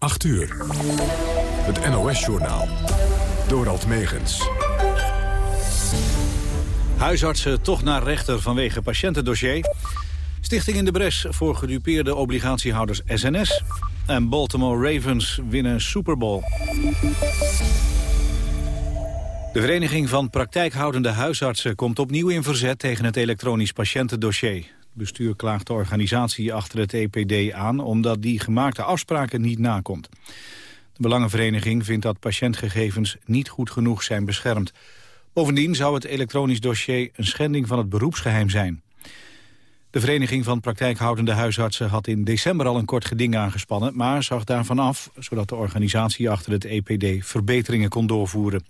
8 uur. Het NOS-journaal. Dorald Megens. Huisartsen toch naar rechter vanwege patiëntendossier. Stichting in de Bres voor gedupeerde obligatiehouders SNS. En Baltimore Ravens winnen Super Bowl. De Vereniging van Praktijkhoudende Huisartsen komt opnieuw in verzet tegen het elektronisch patiëntendossier. Bestuur klaagt de organisatie achter het EPD aan omdat die gemaakte afspraken niet nakomt. De Belangenvereniging vindt dat patiëntgegevens niet goed genoeg zijn beschermd. Bovendien zou het elektronisch dossier een schending van het beroepsgeheim zijn. De Vereniging van Praktijkhoudende Huisartsen had in december al een kort geding aangespannen, maar zag daarvan af, zodat de organisatie achter het EPD verbeteringen kon doorvoeren.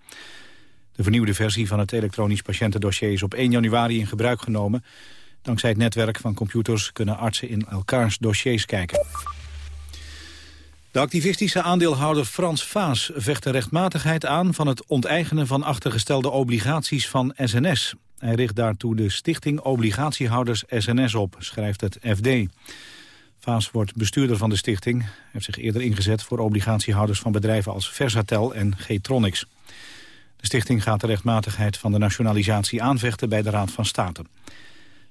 De vernieuwde versie van het elektronisch patiëntendossier is op 1 januari in gebruik genomen. Dankzij het netwerk van computers kunnen artsen in elkaars dossiers kijken. De activistische aandeelhouder Frans Vaas vecht de rechtmatigheid aan... van het onteigenen van achtergestelde obligaties van SNS. Hij richt daartoe de stichting Obligatiehouders SNS op, schrijft het FD. Vaas wordt bestuurder van de stichting. Hij heeft zich eerder ingezet voor obligatiehouders van bedrijven als Versatel en Getronics. De stichting gaat de rechtmatigheid van de nationalisatie aanvechten bij de Raad van State.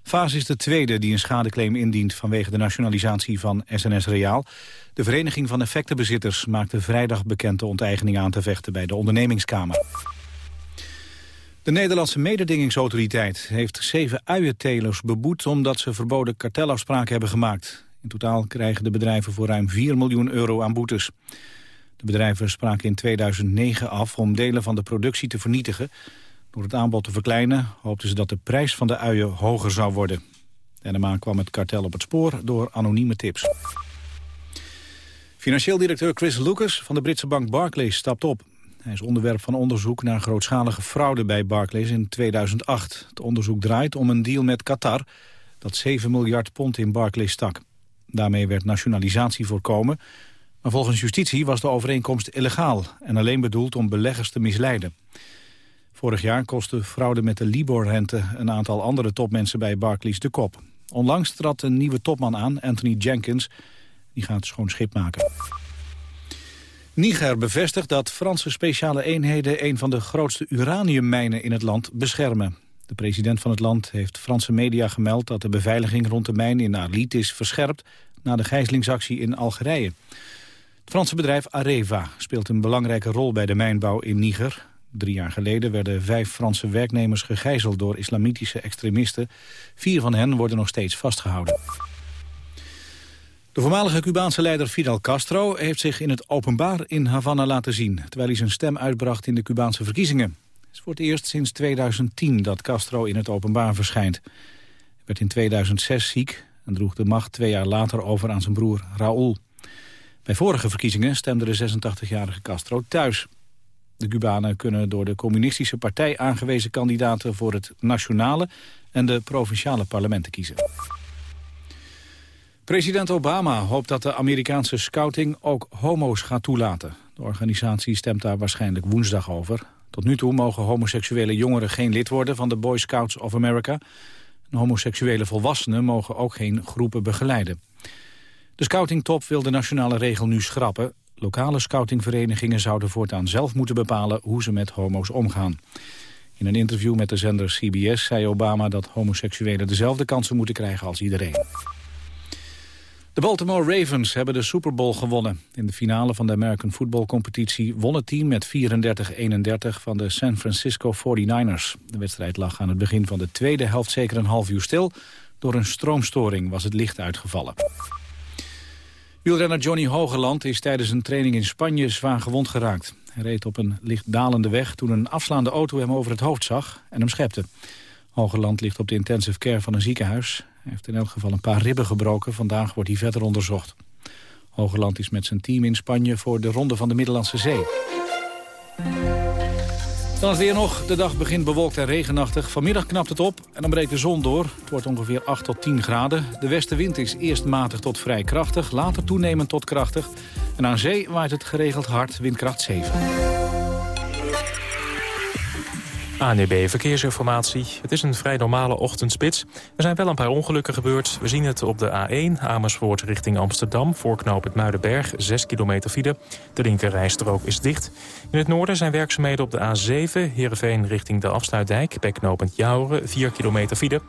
Vaas is de tweede die een schadeclaim indient vanwege de nationalisatie van SNS Reaal. De Vereniging van Effectenbezitters maakte vrijdag bekend de onteigening aan te vechten bij de ondernemingskamer. De Nederlandse mededingingsautoriteit heeft zeven uientelers beboet omdat ze verboden kartelafspraken hebben gemaakt. In totaal krijgen de bedrijven voor ruim 4 miljoen euro aan boetes. De bedrijven spraken in 2009 af om delen van de productie te vernietigen. Door het aanbod te verkleinen hoopten ze dat de prijs van de uien hoger zou worden. NMA kwam het kartel op het spoor door anonieme tips. Financieel directeur Chris Lucas van de Britse bank Barclays stapt op. Hij is onderwerp van onderzoek naar grootschalige fraude bij Barclays in 2008. Het onderzoek draait om een deal met Qatar dat 7 miljard pond in Barclays stak. Daarmee werd nationalisatie voorkomen maar volgens justitie was de overeenkomst illegaal... en alleen bedoeld om beleggers te misleiden. Vorig jaar kostte fraude met de Libor-rente... een aantal andere topmensen bij Barclays de kop. Onlangs trad een nieuwe topman aan, Anthony Jenkins. Die gaat schoon schip maken. Niger bevestigt dat Franse speciale eenheden... een van de grootste uraniummijnen in het land beschermen. De president van het land heeft Franse media gemeld... dat de beveiliging rond de mijn in Arlit is verscherpt... na de gijzelingsactie in Algerije. Het Franse bedrijf Areva speelt een belangrijke rol bij de mijnbouw in Niger. Drie jaar geleden werden vijf Franse werknemers gegijzeld door islamitische extremisten. Vier van hen worden nog steeds vastgehouden. De voormalige Cubaanse leider Fidel Castro heeft zich in het openbaar in Havana laten zien... terwijl hij zijn stem uitbracht in de Cubaanse verkiezingen. Het is voor het eerst sinds 2010 dat Castro in het openbaar verschijnt. Hij werd in 2006 ziek en droeg de macht twee jaar later over aan zijn broer Raúl. Bij vorige verkiezingen stemde de 86-jarige Castro thuis. De Cubanen kunnen door de communistische partij aangewezen kandidaten voor het nationale en de provinciale parlementen kiezen. President Obama hoopt dat de Amerikaanse scouting ook homo's gaat toelaten. De organisatie stemt daar waarschijnlijk woensdag over. Tot nu toe mogen homoseksuele jongeren geen lid worden van de Boy Scouts of America. Homoseksuele volwassenen mogen ook geen groepen begeleiden. De scoutingtop wil de nationale regel nu schrappen. Lokale scoutingverenigingen zouden voortaan zelf moeten bepalen hoe ze met homo's omgaan. In een interview met de zender CBS zei Obama dat homoseksuelen dezelfde kansen moeten krijgen als iedereen. De Baltimore Ravens hebben de Super Bowl gewonnen. In de finale van de American Football Competitie won het team met 34-31 van de San Francisco 49ers. De wedstrijd lag aan het begin van de tweede helft zeker een half uur stil. Door een stroomstoring was het licht uitgevallen. Wielrenner Johnny Hogeland is tijdens een training in Spanje zwaar gewond geraakt. Hij reed op een licht dalende weg toen een afslaande auto hem over het hoofd zag en hem schepte. Hogeland ligt op de intensive care van een ziekenhuis. Hij heeft in elk geval een paar ribben gebroken. Vandaag wordt hij verder onderzocht. Hogeland is met zijn team in Spanje voor de Ronde van de Middellandse Zee. Dan het weer nog. De dag begint bewolkt en regenachtig. Vanmiddag knapt het op en dan breekt de zon door. Het wordt ongeveer 8 tot 10 graden. De westenwind is eerst matig tot vrij krachtig, later toenemend tot krachtig. En aan zee waait het geregeld hard, windkracht 7. ANEB Verkeersinformatie. Het is een vrij normale ochtendspits. Er zijn wel een paar ongelukken gebeurd. We zien het op de A1 Amersfoort richting Amsterdam... voor het Muidenberg, 6 kilometer file. De linkerrijstrook is dicht. In het noorden zijn werkzaamheden op de A7... Heerenveen richting de Afsluitdijk, bij knooppunt Jouren, 4 kilometer file.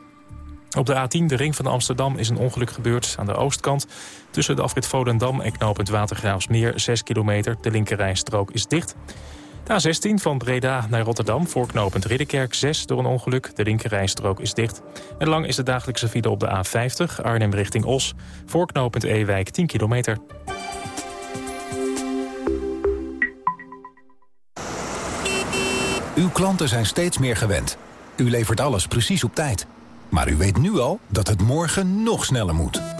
Op de A10, de ring van Amsterdam, is een ongeluk gebeurd aan de oostkant. Tussen de afrit Volendam en knooppunt Watergraafsmeer, 6 kilometer. De linkerrijstrook is dicht. A16 van Breda naar Rotterdam, voorknopend Ridderkerk 6 door een ongeluk. De linkerrijstrook is dicht. En lang is de dagelijkse file op de A50, Arnhem richting Os. Voorknopend Ewijk 10 kilometer. Uw klanten zijn steeds meer gewend. U levert alles precies op tijd. Maar u weet nu al dat het morgen nog sneller moet.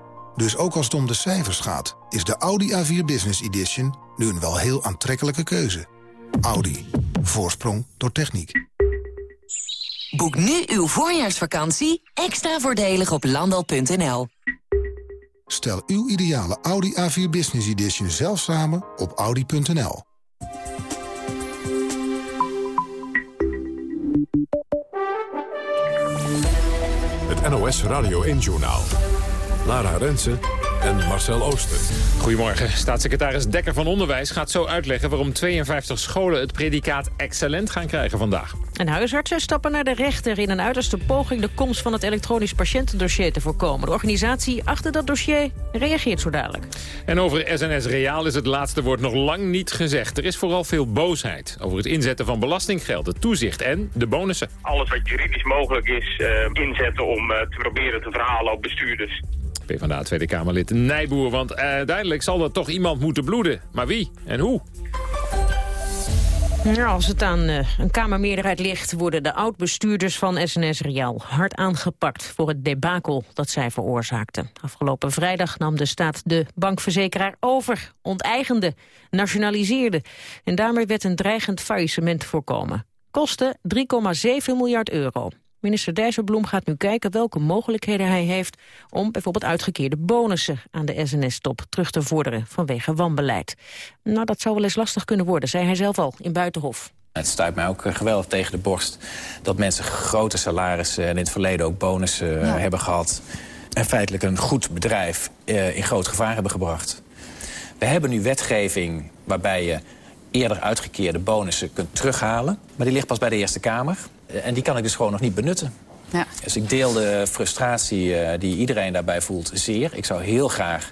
Dus ook als het om de cijfers gaat, is de Audi A4 Business Edition nu een wel heel aantrekkelijke keuze. Audi. Voorsprong door techniek. Boek nu uw voorjaarsvakantie extra voordelig op landal.nl. Stel uw ideale Audi A4 Business Edition zelf samen op audi.nl. Het NOS Radio 1-journaal. Lara Rensen en Marcel Ooster. Goedemorgen. Staatssecretaris Dekker van Onderwijs gaat zo uitleggen... waarom 52 scholen het predicaat excellent gaan krijgen vandaag. En huisartsen stappen naar de rechter in een uiterste poging... de komst van het elektronisch patiëntendossier te voorkomen. De organisatie achter dat dossier reageert zo dadelijk. En over SNS Reaal is het laatste woord nog lang niet gezegd. Er is vooral veel boosheid over het inzetten van belastinggeld, het toezicht en de bonussen. Alles wat juridisch mogelijk is uh, inzetten om uh, te proberen te verhalen op bestuurders. PvdA Tweede Kamerlid Nijboer, want uiteindelijk zal er toch iemand moeten bloeden. Maar wie en hoe? Als het aan uh, een Kamermeerderheid ligt... worden de oud-bestuurders van SNS Real hard aangepakt... voor het debakel dat zij veroorzaakten. Afgelopen vrijdag nam de staat de bankverzekeraar over... onteigende, nationaliseerde. En daarmee werd een dreigend faillissement voorkomen. Kosten 3,7 miljard euro. Minister Dijsselbloem gaat nu kijken welke mogelijkheden hij heeft... om bijvoorbeeld uitgekeerde bonussen aan de SNS-top terug te vorderen vanwege wanbeleid. Nou, dat zou wel eens lastig kunnen worden, zei hij zelf al in Buitenhof. Het stuit mij ook geweldig tegen de borst dat mensen grote salarissen... en in het verleden ook bonussen ja. hebben gehad... en feitelijk een goed bedrijf uh, in groot gevaar hebben gebracht. We hebben nu wetgeving waarbij je eerder uitgekeerde bonussen kunt terughalen. Maar die ligt pas bij de Eerste Kamer. En die kan ik dus gewoon nog niet benutten. Ja. Dus ik deel de frustratie uh, die iedereen daarbij voelt zeer. Ik zou heel graag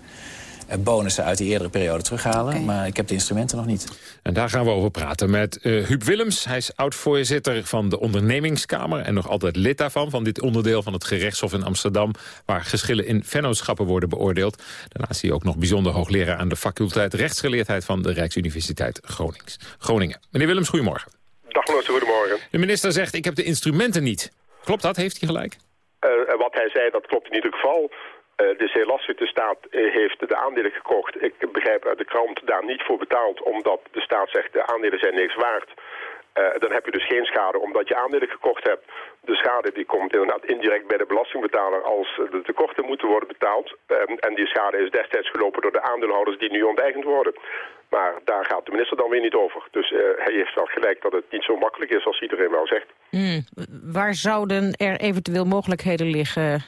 uh, bonussen uit die eerdere periode terughalen. Okay. Maar ik heb de instrumenten nog niet. En daar gaan we over praten met uh, Huub Willems. Hij is oud-voorzitter van de ondernemingskamer... en nog altijd lid daarvan, van dit onderdeel van het gerechtshof in Amsterdam... waar geschillen in vennootschappen worden beoordeeld. Daarnaast is hij ook nog bijzonder hoogleraar aan de faculteit rechtsgeleerdheid... van de Rijksuniversiteit Gronings. Groningen. Meneer Willems, goedemorgen. Dag minister, goedemorgen. De minister zegt, ik heb de instrumenten niet. Klopt dat? Heeft hij gelijk? Uh, wat hij zei, dat klopt in ieder geval. Is heel lastig. De staat heeft de aandelen gekocht. Ik begrijp uit de krant daar niet voor betaald... omdat de staat zegt de aandelen zijn niks waard... Uh, dan heb je dus geen schade omdat je aandelen gekocht hebt. De schade die komt inderdaad indirect bij de belastingbetaler als de tekorten moeten worden betaald. Um, en die schade is destijds gelopen door de aandeelhouders die nu onteigend worden. Maar daar gaat de minister dan weer niet over. Dus uh, hij heeft wel gelijk dat het niet zo makkelijk is als iedereen wel zegt. Mm, waar zouden er eventueel mogelijkheden liggen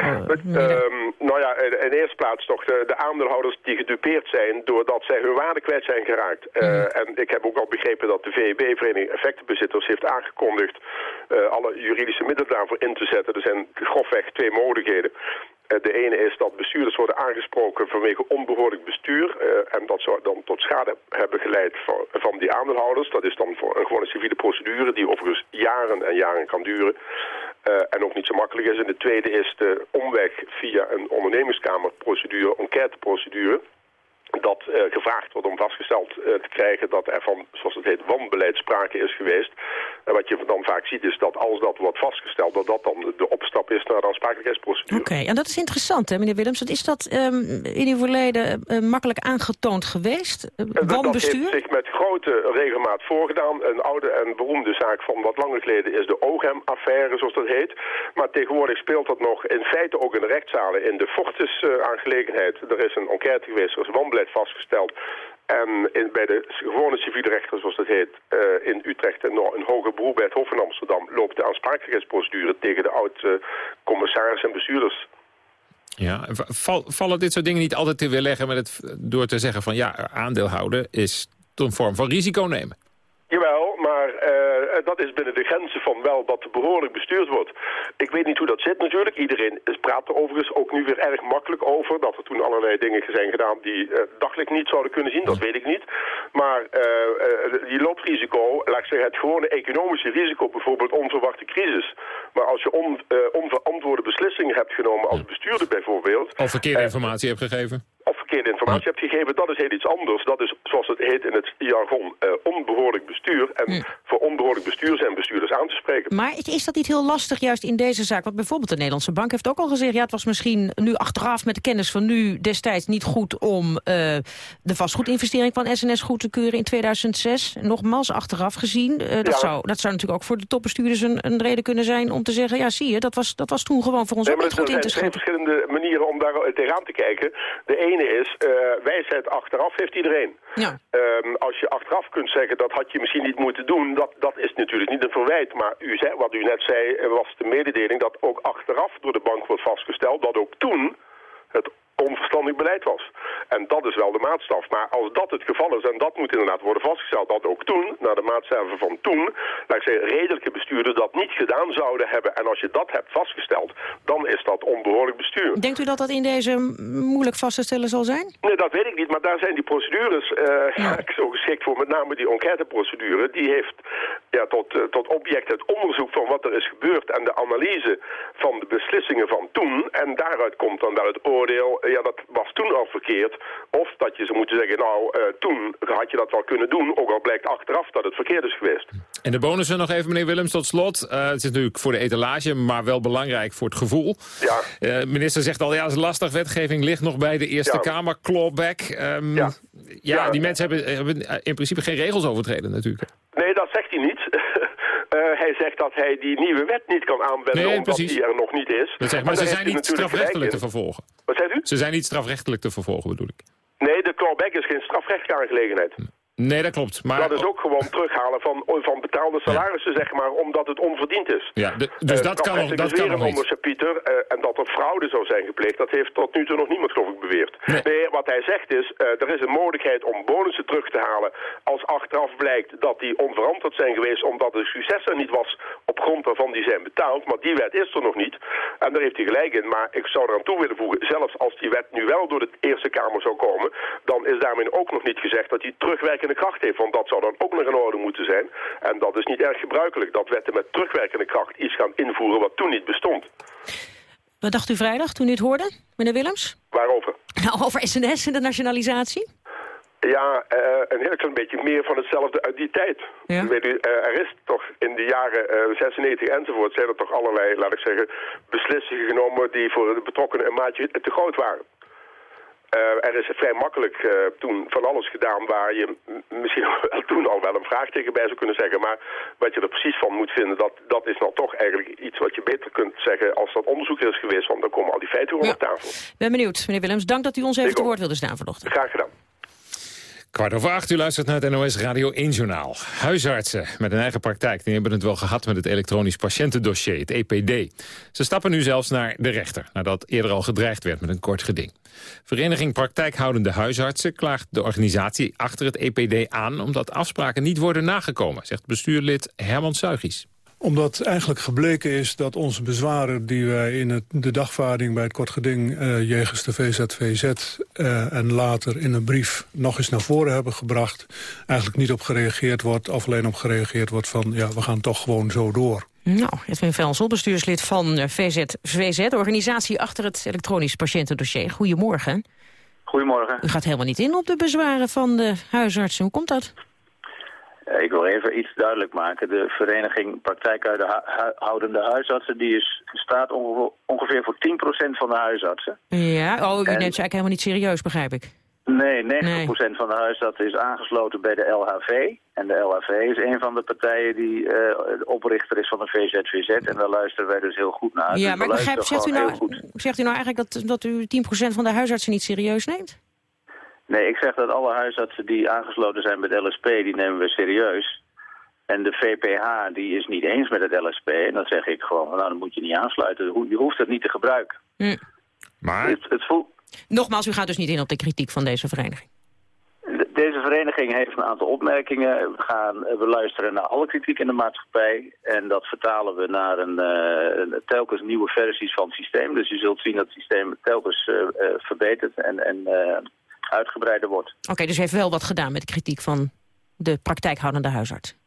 Um, nou ja, in, eerste plaats toch de, de, aandeelhouders die gedupeerd zijn doordat zij hun waarde kwijt zijn geraakt. Uh, En ik heb ook al begrepen dat de VEB, Vereniging Effectenbezitters, heeft aangekondigd uh, alle juridische middelen daarvoor in te zetten. Er zijn grofweg twee mogelijkheden. Uh, de ene is dat bestuurders worden aangesproken vanwege onbehoorlijk bestuur. en dat zou dan tot schade hebben geleid van, die aandeelhouders. Dat is dan voor een gewone civiele procedure die overigens jaren en jaren kan duren. Uh, en ook niet zo makkelijk is. En de tweede is de omweg via een ondernemingskamerprocedure, enquêteprocedure dat uh, gevraagd wordt om vastgesteld uh, te krijgen dat er van, zoals het heet, wanbeleid sprake is geweest. En wat je dan vaak ziet is dat als dat wordt vastgesteld, dat dat dan de opstap is naar de aansprakelijkheidsprocedure. Oké, okay, en dat is interessant hè, meneer Willems. Is dat um, in uw verleden uh, makkelijk aangetoond geweest, wanbestuur? Dat heeft zich met grote regelmaat voorgedaan. Een oude en beroemde zaak van wat langer geleden is de OGEM-affaire, zoals dat heet. Maar tegenwoordig speelt dat nog in feite ook in de rechtszalen in de Fortis-aangelegenheid. er is een enquête geweest, er is wanbeleid vastgesteld. En in, bij de gewone civiele rechter, zoals dat heet, uh, in Utrecht en een hoger beroep bij het Hof in Amsterdam... loopt de aansprakelijkheidsprocedure tegen de oud-commissaris en bestuurders. Ja, val, vallen dit soort dingen niet altijd te weerleggen met het, door te zeggen van... ja, aandeelhouden is een vorm van risico nemen? Jawel, uh, dat is binnen de grenzen van wel dat behoorlijk bestuurd wordt. Ik weet niet hoe dat zit natuurlijk. Iedereen praat er overigens ook nu weer erg makkelijk over. Dat er toen allerlei dingen zijn gedaan die uh, daglicht niet zouden kunnen zien. Dat weet ik niet. Maar uh, je loopt risico, laat ik zeggen, het gewone economische risico, bijvoorbeeld onverwachte crisis. Maar als je on, onverantwoorde beslissingen hebt genomen als bestuurder bijvoorbeeld... Of verkeerde informatie hebt gegeven of verkeerde informatie hebt gegeven, dat is heel iets anders. Dat is, zoals het heet in het jargon, uh, onbehoorlijk bestuur. En voor onbehoorlijk bestuur zijn bestuurders aan te spreken. Maar is dat niet heel lastig juist in deze zaak? Want bijvoorbeeld de Nederlandse Bank heeft ook al gezegd... ja, het was misschien nu achteraf met de kennis van nu destijds niet goed... om uh, de vastgoedinvestering van SNS goed te keuren in 2006. Nogmaals, achteraf gezien. Uh, dat, ja. zou, dat zou natuurlijk ook voor de topbestuurders een, een, reden kunnen zijn... om te zeggen, ja, zie je, dat was, dat was toen gewoon voor ons nee, ook niet goed in te schatten. Er zijn verschillende manieren om daar tegenaan te kijken. De ene is, uh, wijsheid achteraf heeft iedereen. Ja. Um, als je achteraf kunt zeggen, dat had je misschien niet moeten doen, dat, dat is natuurlijk niet een verwijt. Maar u zei, wat u net zei, was de mededeling dat ook achteraf door de bank wordt vastgesteld dat ook toen het onverstandig beleid was. En dat is wel de maatstaf. Maar als dat het geval is, en dat moet inderdaad worden vastgesteld... dat ook toen, naar de maatstaven van toen... laat ik zeggen, redelijke bestuurders dat niet gedaan zouden hebben... en als je dat hebt vastgesteld, dan is dat onbehoorlijk bestuur. Denkt u dat dat in deze moeilijk vast te stellen zal zijn? Nee, dat weet ik niet, maar daar zijn die procedures uh, ja. zo geschikt voor. Met name die enquêteprocedure, die heeft ja, tot, uh, tot object het onderzoek van wat er is gebeurd... en de analyse van de beslissingen van toen. En daaruit komt dan wel het oordeel ja, dat was toen al verkeerd. Of dat je zou moeten zeggen, nou, uh, toen had je dat wel kunnen doen, ook al blijkt achteraf dat het verkeerd is geweest. En de bonussen nog even, meneer Willems, tot slot. Uh, het is natuurlijk voor de etalage, maar wel belangrijk voor het gevoel. Ja. Uh, minister zegt al, ja, het is lastig, wetgeving ligt nog bij de Eerste ja. Kamer, clawback. Um, ja. ja. die mensen hebben, hebben in principe geen regels overtreden natuurlijk. Nee, dat zegt hij niet. Uh, hij zegt dat hij die nieuwe wet niet kan aanwenden nee, omdat precies. die er nog niet is. Dat zeg, maar, maar ze zijn niet strafrechtelijk te vervolgen. Wat zegt u? Ze zijn niet strafrechtelijk te vervolgen, bedoel ik. Nee, de clawback is geen strafrechtelijke aangelegenheid. Nee, dat klopt. Maar... Dat is ook gewoon terughalen van, van betaalde salarissen, zeg maar, omdat het onverdiend is. Ja, de, dus uh, dat kan nog, dat kan nog niet. Pieter, uh, en dat er fraude zou zijn gepleegd, dat heeft tot nu toe nog niemand, geloof ik, beweerd. Nee, nee wat hij zegt is, uh, er is een mogelijkheid om bonussen terug te halen als achteraf blijkt dat die onverantwoord zijn geweest omdat de succes er niet was op grond waarvan die zijn betaald. Maar die wet is er nog niet. En daar heeft hij gelijk in. Maar ik zou eraan toe willen voegen, zelfs als die wet nu wel door de Eerste Kamer zou komen, dan is daarmee ook nog niet gezegd dat die terugwerkende kracht heeft. Want dat zou dan ook nog in orde moeten zijn. En dat is niet erg gebruikelijk dat wetten met terugwerkende kracht iets gaan invoeren wat toen niet bestond. Wat dacht u vrijdag toen u het hoorde, meneer Willems? Waarover? Nou, over SNS en de nationalisatie? Ja, uh, een heel klein beetje meer van hetzelfde uit die tijd. Ja? Weet u, uh, er is toch in de jaren uh, 96 enzovoort zijn er toch allerlei, laat ik zeggen, beslissingen genomen die voor de betrokkenen een maatje te groot waren. Uh, er is vrij makkelijk uh, toen van alles gedaan waar je misschien wel toen al wel een vraagteken bij zou kunnen zeggen. Maar wat je er precies van moet vinden, dat, dat is nou toch eigenlijk iets wat je beter kunt zeggen als dat onderzoek is geweest. Want dan komen al die feiten gewoon ja. op tafel. Ben benieuwd, meneer Willems. Dank dat u ons even te woord wilde staan vanochtend. Graag gedaan. Kwart over acht, u luistert naar het NOS Radio 1 Journaal. Huisartsen met een eigen praktijk die hebben het wel gehad met het elektronisch patiëntendossier, het EPD. Ze stappen nu zelfs naar de rechter, nadat eerder al gedreigd werd met een kort geding. Vereniging Praktijkhoudende Huisartsen klaagt de organisatie achter het EPD aan... omdat afspraken niet worden nagekomen, zegt bestuurlid Herman Suigies omdat eigenlijk gebleken is dat onze bezwaren die wij in het, de dagvaarding bij het kort geding uh, jegens de VZVZ uh, en later in een brief nog eens naar voren hebben gebracht, eigenlijk niet op gereageerd wordt of alleen op gereageerd wordt van ja, we gaan toch gewoon zo door. Nou, Edwin Velsel, bestuurslid van eh, VZVZ, de organisatie achter het elektronisch patiëntendossier. Goedemorgen. Goedemorgen. U gaat helemaal niet in op de bezwaren van de huisartsen. Hoe komt dat? Eh, ik wil even iets duidelijk maken. De vereniging praktijkhoudende huisartsen... die is, staat ongeveer voor 10% van de huisartsen. Ja, oh, u neemt ze eigenlijk helemaal niet serieus, begrijp ik. Nee, 90% nee. van de huisartsen is aangesloten bij de LHV. En de LHV is een van de partijen die uh, oprichter is van de VZVZ. En daar luisteren wij dus heel goed naar. Ja, dus maar ik begrijp, zegt u, nou, zegt u nou eigenlijk dat, dat u 10% van de huisartsen niet serieus neemt? Nee, ik zeg dat alle huisartsen die aangesloten zijn met LSP, die nemen we serieus. En de VPH die is niet eens met het LSP. En dan zeg ik gewoon, nou dan moet je niet aansluiten. Je hoeft het niet te gebruiken. Hm. Maar... Het, het voelt... Nogmaals, u gaat dus niet in op de kritiek van deze vereniging. Deze vereniging heeft een aantal opmerkingen. We, gaan, we luisteren naar alle kritiek in de maatschappij. En dat vertalen we naar een, uh, een telkens nieuwe versies van het systeem. Dus je zult zien dat het systeem telkens uh, uh, verbetert en, en uitgebreider wordt. Oké, okay, dus u heeft wel wat gedaan met de kritiek van de praktijkhoudende huisarts.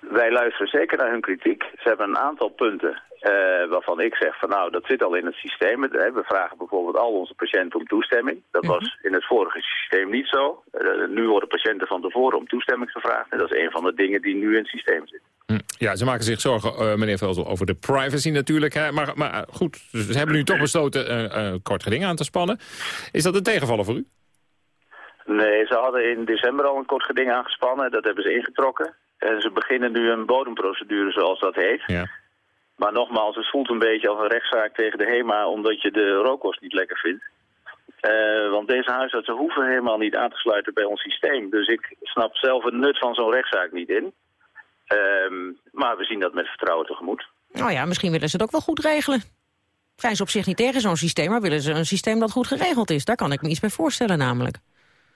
Wij luisteren zeker naar hun kritiek. Ze hebben een aantal punten uh, waarvan ik zeg van nou, dat zit al in het systeem. We vragen bijvoorbeeld al onze patiënten om toestemming. Dat mm -hmm. was in het vorige systeem niet zo. Uh, nu worden patiënten van tevoren om toestemming gevraagd. En dat is een van de dingen die nu in het systeem zitten. Hm. Ja, ze maken zich zorgen, uh, meneer Velzel, over de privacy natuurlijk. Hè? Maar, maar goed, ze hebben nu toch besloten kort geding aan te spannen. Is dat een tegenvaller voor u? Nee, ze hadden in december al een kort geding aangespannen. Dat hebben ze ingetrokken. En ze beginnen nu een bodemprocedure, zoals dat heet. Ja. Maar nogmaals, het voelt een beetje als een rechtszaak tegen de HEMA... omdat je de rookkost niet lekker vindt. Uh, want deze huisartsen hoeven helemaal niet aan te sluiten bij ons systeem. Dus ik snap zelf het nut van zo'n rechtszaak niet in. Uh, maar we zien dat met vertrouwen tegemoet. Nou ja, misschien willen ze het ook wel goed regelen. Zijn ze op zich niet tegen zo'n systeem, maar willen ze een systeem dat goed geregeld is. Daar kan ik me iets bij voorstellen namelijk.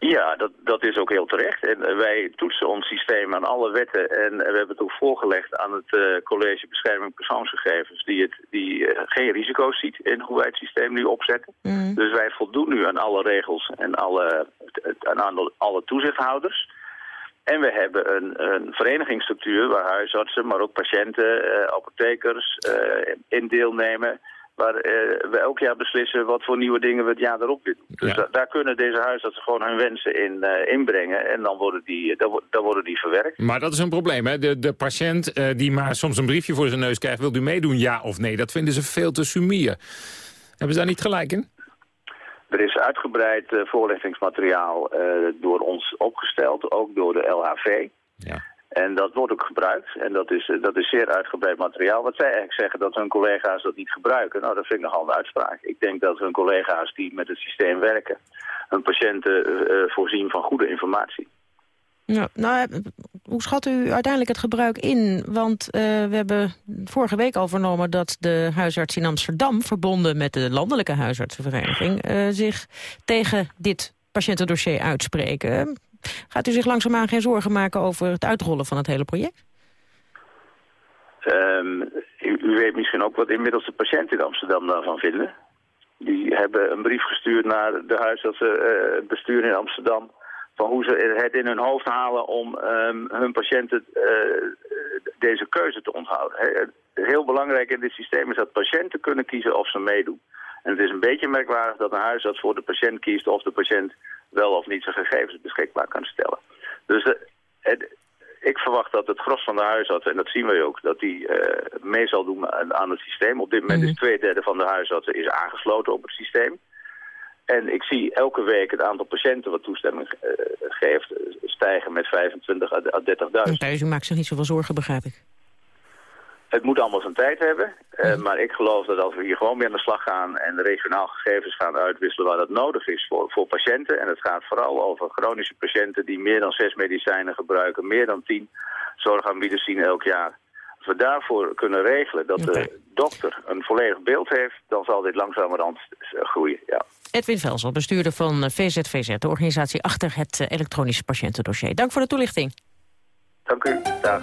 Ja, dat, dat is ook heel terecht. En wij toetsen ons systeem aan alle wetten. En we hebben het ook voorgelegd aan het uh, College Bescherming Persoonsgegevens... die, het, die uh, geen risico's ziet in hoe wij het systeem nu opzetten. Mm. Dus wij voldoen nu aan alle regels en alle, aan alle toezichthouders. En we hebben een, een verenigingsstructuur waar huisartsen, maar ook patiënten, uh, apothekers in deelnemen waar uh, we elk jaar beslissen wat voor nieuwe dingen we het jaar erop willen. Dus Ja. da- daar kunnen deze huisartsen gewoon hun wensen in eh, inbrengen en dan worden die, dan, wo- dan worden die verwerkt. Maar dat is een probleem, hè? De, de patiënt eh, die maar soms een briefje voor zijn neus krijgt... wilt u meedoen, ja of nee? Dat vinden ze veel te sumier. Hebben ze daar niet gelijk in? Er is uitgebreid eh, voorlichtingsmateriaal eh, door ons opgesteld, ook door de LHV. Ja. En dat wordt ook gebruikt. En dat is, eh, dat is zeer uitgebreid materiaal. Wat zij eigenlijk zeggen dat hun collega's dat niet gebruiken. Nou, dat vind ik nogal een uitspraak. Ik denk dat hun collega's die met het systeem werken... hun patiënten eh, eh, voorzien van goede informatie. Nou, hoe schat u uiteindelijk het gebruik in? Want we hebben vorige week al vernomen dat de huisarts in Amsterdam... verbonden met de landelijke huisartsenvereniging... zich tegen dit patiëntendossier uitspreken. Gaat u zich langzaamaan geen zorgen maken over het uitrollen van het hele project? Ehm, u, weet misschien ook wat inmiddels de patiënten in Amsterdam daarvan vinden. Die hebben een brief gestuurd naar de huisartsen, eh, het bestuur in Amsterdam... van hoe ze het in hun hoofd halen om ehm, hun patiënten eh, deze keuze te onthouden. He, Heel belangrijk in dit systeem is dat patiënten kunnen kiezen of ze meedoen. En het is een beetje merkwaardig dat een huisarts voor de patiënt kiest of de patiënt wel of niet zijn gegevens beschikbaar kan stellen. Dus het, ik verwacht dat het gros van de huisartsen, en dat zien wij ook, dat die uh, mee zal doen aan, het systeem. Op dit moment mm -hmm. is twee derde van de huisartsen is aangesloten op het systeem. En ik zie elke week het aantal patiënten wat toestemming uh, geeft stijgen met 25 à 30.000. Thuis, u maakt zich niet zoveel zorgen, begrijp ik. Het moet allemaal zijn tijd hebben. Uh, maar ik geloof dat als we hier gewoon mee aan de slag gaan... en regionaal gegevens gaan uitwisselen waar dat nodig is voor, voor patiënten... en het gaat vooral over chronische patiënten die meer dan zes medicijnen gebruiken... meer dan tien zorgaanbieders zien elk jaar. Als we daarvoor kunnen regelen dat de dokter een volledig beeld heeft... dan zal dit langzamerhand groeien, ja. Edwin Velzel, bestuurder van VZVZ, de organisatie achter het elektronische patiëntendossier. Dank voor de toelichting. Dank u. Dag.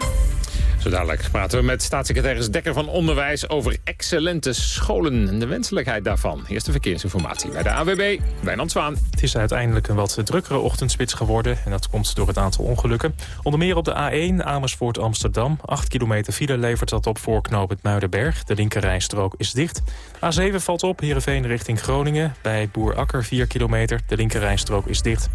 Zo dadelijk praten we met staatssecretaris Dekker van Onderwijs... over excellente scholen en de wenselijkheid daarvan. Eerste verkeersinformatie bij de AWB, Wijnand Zwaan. Het is uiteindelijk een wat drukkere ochtendspits geworden... en dat komt door het aantal ongelukken. Onder meer op de A1 Amersfoort-Amsterdam. 8 kilometer file levert dat op voor knooppunt Muidenberg. De linkerrijstrook is dicht. A7 valt op, Heerenveen richting Groningen. Bij Boerakker 4 kilometer. De linkerrijstrook is dicht.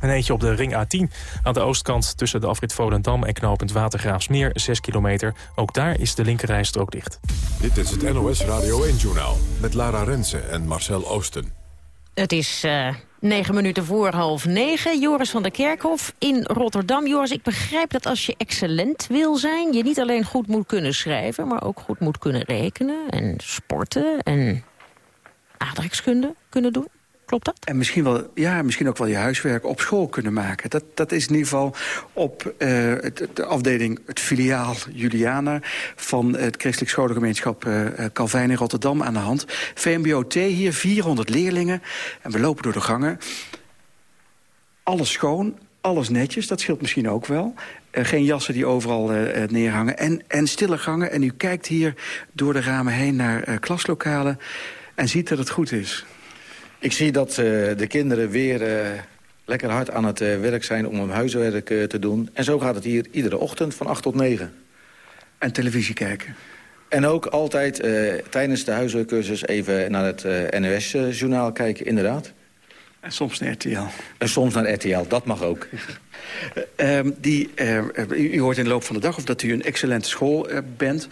En eentje op de ring A10 aan de oostkant tussen de afrit Volendam en knooppunt Watergraafsmeer, 6 kilometer. Ook daar is de linkerrijstrook dicht. Dit is het NOS Radio 1-journaal met Lara Rensen en Marcel Oosten. Het is uh, negen minuten voor half negen. Joris van der Kerkhof in Rotterdam. Joris, ik begrijp dat als je excellent wil zijn... je niet alleen goed moet kunnen schrijven... maar ook goed moet kunnen rekenen en sporten en aardrijkskunde kunnen doen. Klopt dat? En misschien, wel, ja, misschien ook wel je huiswerk op school kunnen maken. Dat, dat is in ieder geval op uh, het, de afdeling, het filiaal Juliana... van het christelijk scholengemeenschap uh, Calvijn in Rotterdam aan de hand. VMBO-T hier, 400 leerlingen. En we lopen door de gangen. Alles schoon, alles netjes, dat scheelt misschien ook wel. Geen jassen die overal neerhangen. En, en stille gangen. En u kijkt hier door de ramen heen naar klaslokalen... en ziet dat het goed is. Ik zie dat uh, de kinderen weer uh, lekker hard aan het uh, werk zijn om hun huiswerk te doen. En zo gaat het hier iedere ochtend van 8 tot 9. En televisie kijken. En ook altijd tijdens de huiswerkcursus even naar het NOS-journaal kijken, inderdaad. En soms naar RTL. En soms naar RTL, dat mag ook. Uh, die, uh, u hoort in de loop van de dag of dat u een excellente school uh, bent.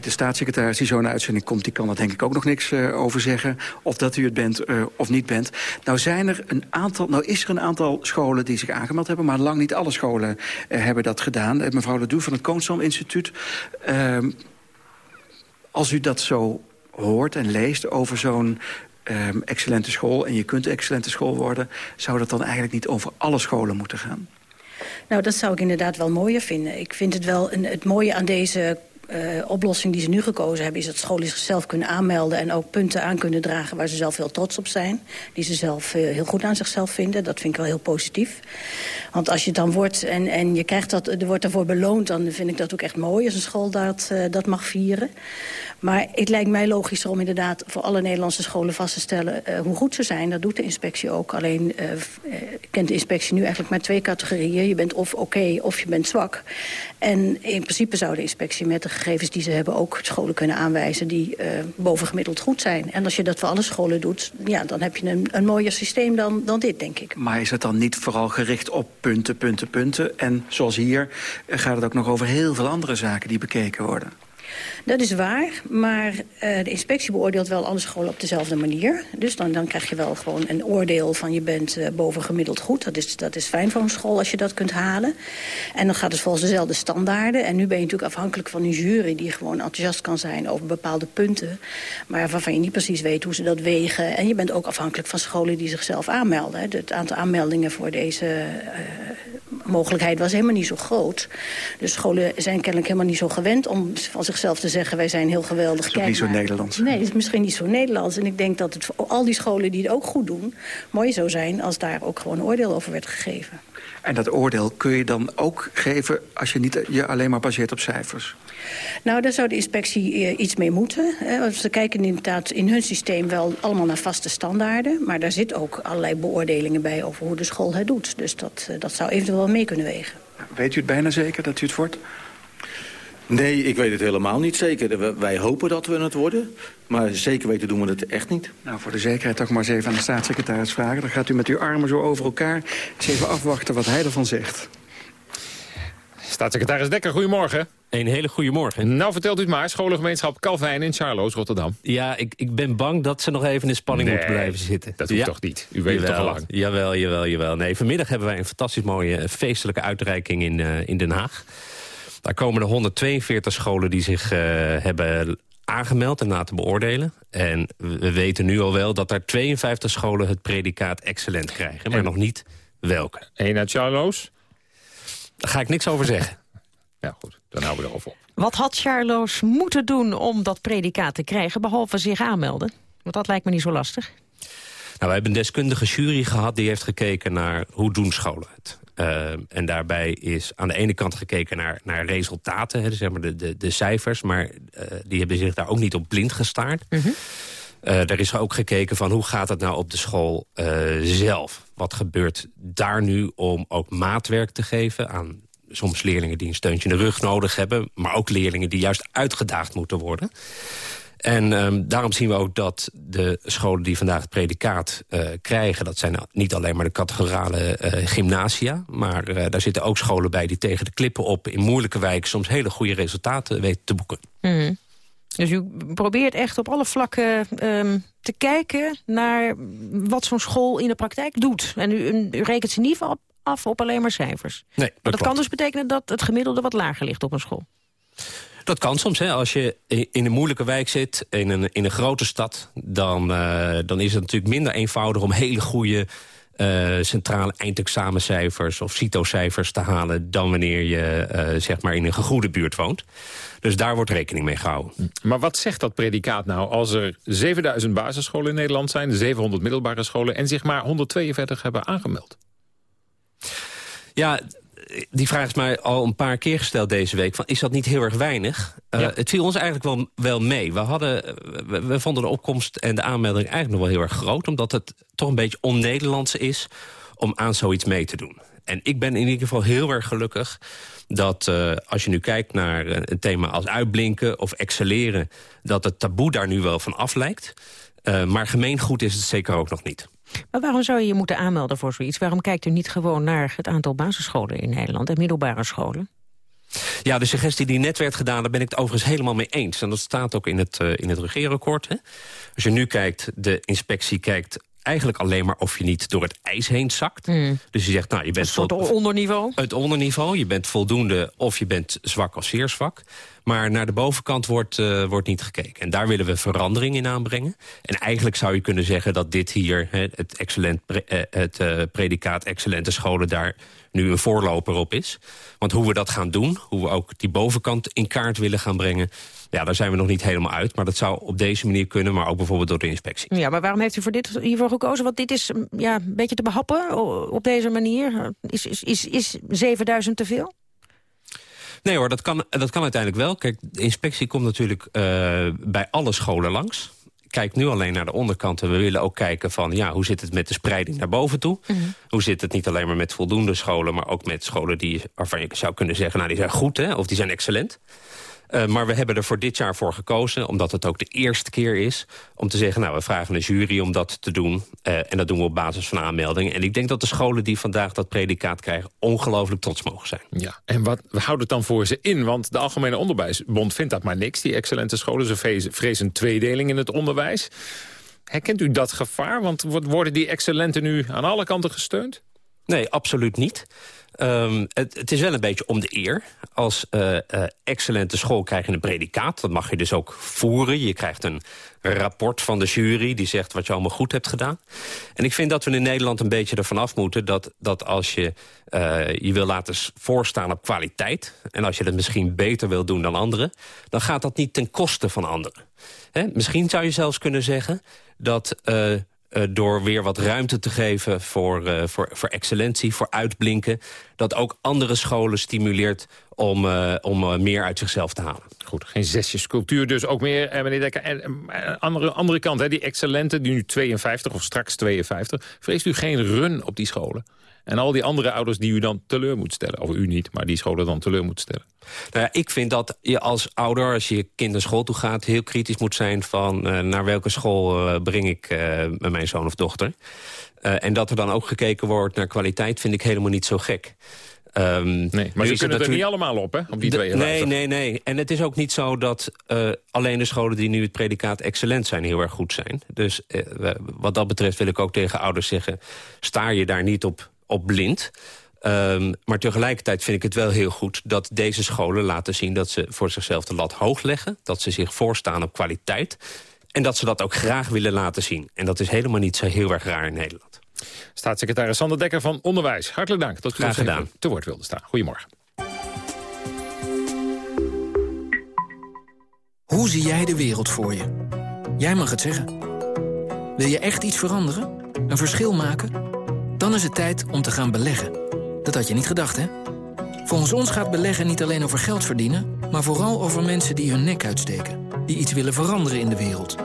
de staatssecretaris die zo naar uitzending komt... die kan er denk ik ook nog niks over zeggen. Of dat u het bent of niet bent. Nou, zijn er een aantal, nou is er een aantal scholen die zich aangemeld hebben... maar lang niet alle scholen hebben dat gedaan. mevrouw Ledoux van het Koonstam Instituut. Ehm, als u dat zo hoort en leest over zo'n um, excellente school... en je kunt excellente school worden... zou dat dan eigenlijk niet over alle scholen moeten gaan? Nou, dat zou ik inderdaad wel mooier vinden. Ik vind het wel een, het mooie aan deze uh, oplossing die ze nu gekozen hebben... is dat scholen zichzelf kunnen aanmelden en ook punten aan kunnen dragen... waar ze zelf heel trots op zijn. Die ze zelf uh, heel goed aan zichzelf vinden. Dat vind ik wel heel positief. Want als je dan wordt en, en je krijgt dat, er wordt daarvoor beloond... dan vind ik dat ook echt mooi als een school dat, uh, dat mag vieren. Maar het lijkt mij logischer om inderdaad voor alle Nederlandse scholen vast te stellen... Hoe goed ze zijn. Dat doet de inspectie ook. Alleen kent de inspectie nu eigenlijk maar twee categorieën. Je bent of oké of je bent zwak. En in principe zou de inspectie met de gegevens die ze hebben... ook scholen kunnen aanwijzen die uh, bovengemiddeld goed zijn. En als je dat voor alle scholen doet, ja, dan heb je een, een mooier systeem dan, dan dit, denk ik. Maar is het dan niet vooral gericht op punten, punten, punten? En zoals hier gaat het ook nog over heel veel andere zaken die bekeken worden. Dat is waar, maar uh, de inspectie beoordeelt wel alle scholen op dezelfde manier. Dus dan, dan krijg je wel gewoon een oordeel van je bent uh, bovengemiddeld goed. Dat is, dat is fijn voor een school als je dat kunt halen. En dan gaat het volgens dezelfde standaarden. En nu ben je natuurlijk afhankelijk van een jury die gewoon enthousiast kan zijn over bepaalde punten. Maar waarvan je niet precies weet hoe ze dat wegen. En je bent ook afhankelijk van scholen die zichzelf aanmelden. Het aantal aanmeldingen voor deze uh, mogelijkheid was helemaal niet zo groot. Dus scholen zijn kennelijk helemaal niet zo gewend om van zichzelf te zeggen... wij zijn heel geweldig. Dat is niet zo Nederlands. Nee, het is misschien niet zo Nederlands. En ik denk dat het voor al die scholen die het ook goed doen... mooi zou zijn als daar ook gewoon een oordeel over werd gegeven. En dat oordeel kun je dan ook geven als je niet je alleen maar baseert op cijfers? Nou, daar zou de inspectie uh, iets mee moeten. Hè. Ze kijken inderdaad in hun systeem wel allemaal naar vaste standaarden. Maar daar zit ook allerlei beoordelingen bij over hoe de school het doet. Dus dat, uh, dat zou eventueel wel mee kunnen wegen. Weet u het bijna zeker dat u het wordt? Nee, ik weet het helemaal niet zeker. Wij hopen dat we het worden, maar zeker weten doen we het echt niet. Nou, voor de zekerheid toch maar eens even aan de staatssecretaris vragen. Dan gaat u met uw armen zo over elkaar eens even afwachten wat hij ervan zegt. Staatssecretaris Dekker, goedemorgen. Een hele goede morgen. Nou, vertelt u het maar. Scholengemeenschap Calvijn in Charloes, Rotterdam. Ja, ik, ik ben bang dat ze nog even in spanning moeten blijven zitten. dat hoeft toch niet? U weet het toch al lang? Jawel, jawel, jawel. Nee, vanmiddag hebben wij een fantastisch mooie feestelijke uitreiking in, uh, in Den Haag. Daar komen de 142 scholen die zich uh, hebben aangemeld en laten beoordelen. En we weten nu al wel dat er 52 scholen het predicaat excellent krijgen. Maar nog niet welke. En uit Charloes? Daar ga ik niks over zeggen. Ja, goed. Dan houden we erover op. Wat had Charloes moeten doen om dat predicaat te krijgen... behalve zich aanmelden? Want dat lijkt me niet zo lastig. Nou, we hebben een deskundige jury gehad... die heeft gekeken naar hoe doen scholen het. Uh, en daarbij is aan de ene kant gekeken naar, naar resultaten, hè, zeg maar de, de, de cijfers... maar uh, die hebben zich daar ook niet op blind gestaard. Mm -hmm. uh, er is ook gekeken van hoe gaat het nou op de school zelf? Wat gebeurt daar nu om ook maatwerk te geven aan soms leerlingen die een steuntje in de rug nodig hebben... maar ook leerlingen die juist uitgedaagd moeten worden. En um, daarom zien we ook dat de scholen die vandaag het predicaat uh, krijgen... dat zijn niet alleen maar de categorale uh, gymnasia... maar uh, daar zitten ook scholen bij die tegen de klippen op... in moeilijke wijken soms hele goede resultaten weten te boeken. Mm. Dus u probeert echt op alle vlakken um, te kijken naar wat zo'n school in de praktijk doet. En u, u rekent ze niet op, af op alleen maar cijfers. Nee, dat, maar dat kan dus betekenen dat het gemiddelde wat lager ligt op een school. Dat kan soms. Hè. Als je in een moeilijke wijk zit, in een, in een grote stad... Dan, uh, dan is het natuurlijk minder eenvoudig om hele goede... Uh, centrale eindexamencijfers of CITO-cijfers te halen... dan wanneer je uh, zeg maar in een gegoede buurt woont. Dus daar wordt rekening mee gehouden. Maar wat zegt dat predicaat nou als er 7000 basisscholen in Nederland zijn... 700 middelbare scholen en zich maar 142 hebben aangemeld? Ja, die vraag is mij al een paar keer gesteld deze week. Van, is dat niet heel erg weinig? Uh, ja. Het viel ons eigenlijk wel, wel mee. We, hadden, we, we, vonden de opkomst en de aanmelding eigenlijk nog wel heel erg groot... omdat het toch een beetje on-Nederlands is om aan zoiets mee te doen. En ik ben in ieder geval heel erg gelukkig dat uh, als je nu kijkt naar een thema als uitblinken of excelleren... dat het taboe daar nu wel van aflijkt. Uh, maar gemeengoed is het zeker ook nog niet. Maar waarom zou je je moeten aanmelden voor zoiets? Waarom kijkt u niet gewoon naar het aantal basisscholen in Nederland en middelbare scholen? Ja, de suggestie die net werd gedaan, daar ben ik het overigens helemaal mee eens. En dat staat ook in het, uh, in het regeerakkoord. Hè? Als je nu kijkt, de inspectie kijkt eigenlijk alleen maar of je niet door het ijs heen zakt. Mm. Dus je zegt, nou, je bent... Een soort onderniveau? Het onderniveau. Je bent voldoende of je bent zwak of zeer zwak. Maar naar de bovenkant wordt, uh, wordt niet gekeken. En daar willen we verandering in aanbrengen. En eigenlijk zou je kunnen zeggen dat dit hier, het, excellent, uh, het uh, predicaat excellente scholen... daar nu een voorloper op is. Want hoe we dat gaan doen, hoe we ook die bovenkant in kaart willen gaan brengen... Ja, daar zijn we nog niet helemaal uit. Maar dat zou op deze manier kunnen, maar ook bijvoorbeeld door de inspectie. Ja, maar waarom heeft u voor dit hiervoor gekozen? Want dit is ja, een beetje te behappen op deze manier. Is, is, is, is 7000 te veel? Nee hoor, dat kan, dat kan uiteindelijk wel. Kijk, de inspectie komt natuurlijk uh, bij alle scholen langs. Kijk nu alleen naar de onderkant en we willen ook kijken van... ja, hoe zit het met de spreiding naar boven toe? Mm -hmm. Hoe zit het niet alleen maar met voldoende scholen... maar ook met scholen die, waarvan je zou kunnen zeggen... nou, die zijn goed hè, of die zijn excellent. Uh, maar we hebben er voor dit jaar voor gekozen, omdat het ook de eerste keer is... om te zeggen, nou, we vragen een jury om dat te doen. Uh, en dat doen we op basis van aanmeldingen. En ik denk dat de scholen die vandaag dat predicaat krijgen... ongelooflijk trots mogen zijn. Ja, en wat we houden het dan voor ze in? Want de Algemene Onderwijsbond vindt dat maar niks. Die excellente scholen, ze vrezen, vrezen een tweedeling in het onderwijs. Herkent u dat gevaar? Want worden die excellenten nu aan alle kanten gesteund? Nee, absoluut niet. Um, het, is wel een beetje om de eer. Als uh, uh, excellente school krijg je een predicaat. Dat mag je dus ook voeren. Je krijgt een rapport van de jury die zegt wat je allemaal goed hebt gedaan. En ik vind dat we in Nederland een beetje ervan af moeten... dat, dat als je uh, je wil laten voorstaan op kwaliteit... en als je dat misschien beter wil doen dan anderen... dan gaat dat niet ten koste van anderen. He, misschien zou je zelfs kunnen zeggen dat... Uh, door weer wat ruimte te geven voor, uh, voor, voor excellentie, voor uitblinken... dat ook andere scholen stimuleert om, om meer uit zichzelf te halen. Goed, geen zesjescultuur dus ook meer, eh, meneer Dekker. En eh, andere, andere kant, hè, die excellenten, die nu 52 of straks 52... vreest u geen run op die scholen? En al die andere ouders die u dan teleur moet stellen. Of u niet, maar die scholen dan teleur moet stellen. Nou ja, ik vind dat je als ouder, als je kind naar school toe gaat... heel kritisch moet zijn van naar welke school breng ik mijn zoon of dochter. en dat er dan ook gekeken wordt naar kwaliteit vind ik helemaal niet zo gek. Um, nee, maar ze kunnen er niet allemaal op, hè? Op die twee Nee, nee, nee. En het is ook niet zo dat uh, alleen de scholen die nu het predicaat excellent zijn... heel erg goed zijn. Dus uh, wat dat betreft wil ik ook tegen ouders zeggen... sta je daar niet op, op blind... Um, maar tegelijkertijd vind ik het wel heel goed dat deze scholen laten zien... dat ze voor zichzelf de lat hoog leggen. Dat ze zich voorstaan op kwaliteit. En dat ze dat ook graag willen laten zien. En dat is helemaal niet zo heel erg raar in Nederland. Staatssecretaris Sander Dekker van Onderwijs. Hartelijk dank dat u Graag gedaan. te woord wilde staan. Goedemorgen. Hoe zie jij de wereld voor je? Jij mag het zeggen. Wil je echt iets veranderen? Een verschil maken? Dan is het tijd om te gaan beleggen. Dat had je niet gedacht, hè? Volgens ons gaat beleggen niet alleen over geld verdienen... maar vooral over mensen die hun nek uitsteken. Die iets willen veranderen in de wereld.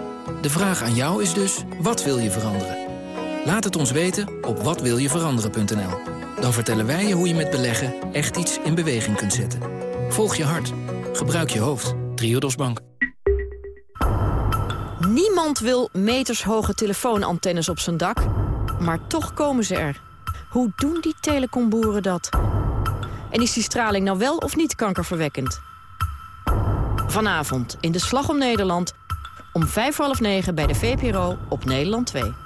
De vraag aan jou is dus, wat wil je veranderen? Laat het ons weten op watwiljeveranderen.nl. Dan vertellen wij je hoe je met beleggen echt iets in beweging kunt zetten. Volg je hart. Gebruik je hoofd. Triodos Bank. Niemand wil metershoge telefoonantennes op zijn dak. Maar toch komen ze er. Hoe doen die telecomboeren dat? En is die straling nou wel of niet kankerverwekkend? Vanavond in de Slag om Nederland... om vijf half negen bij de VPRO op Nederland 2.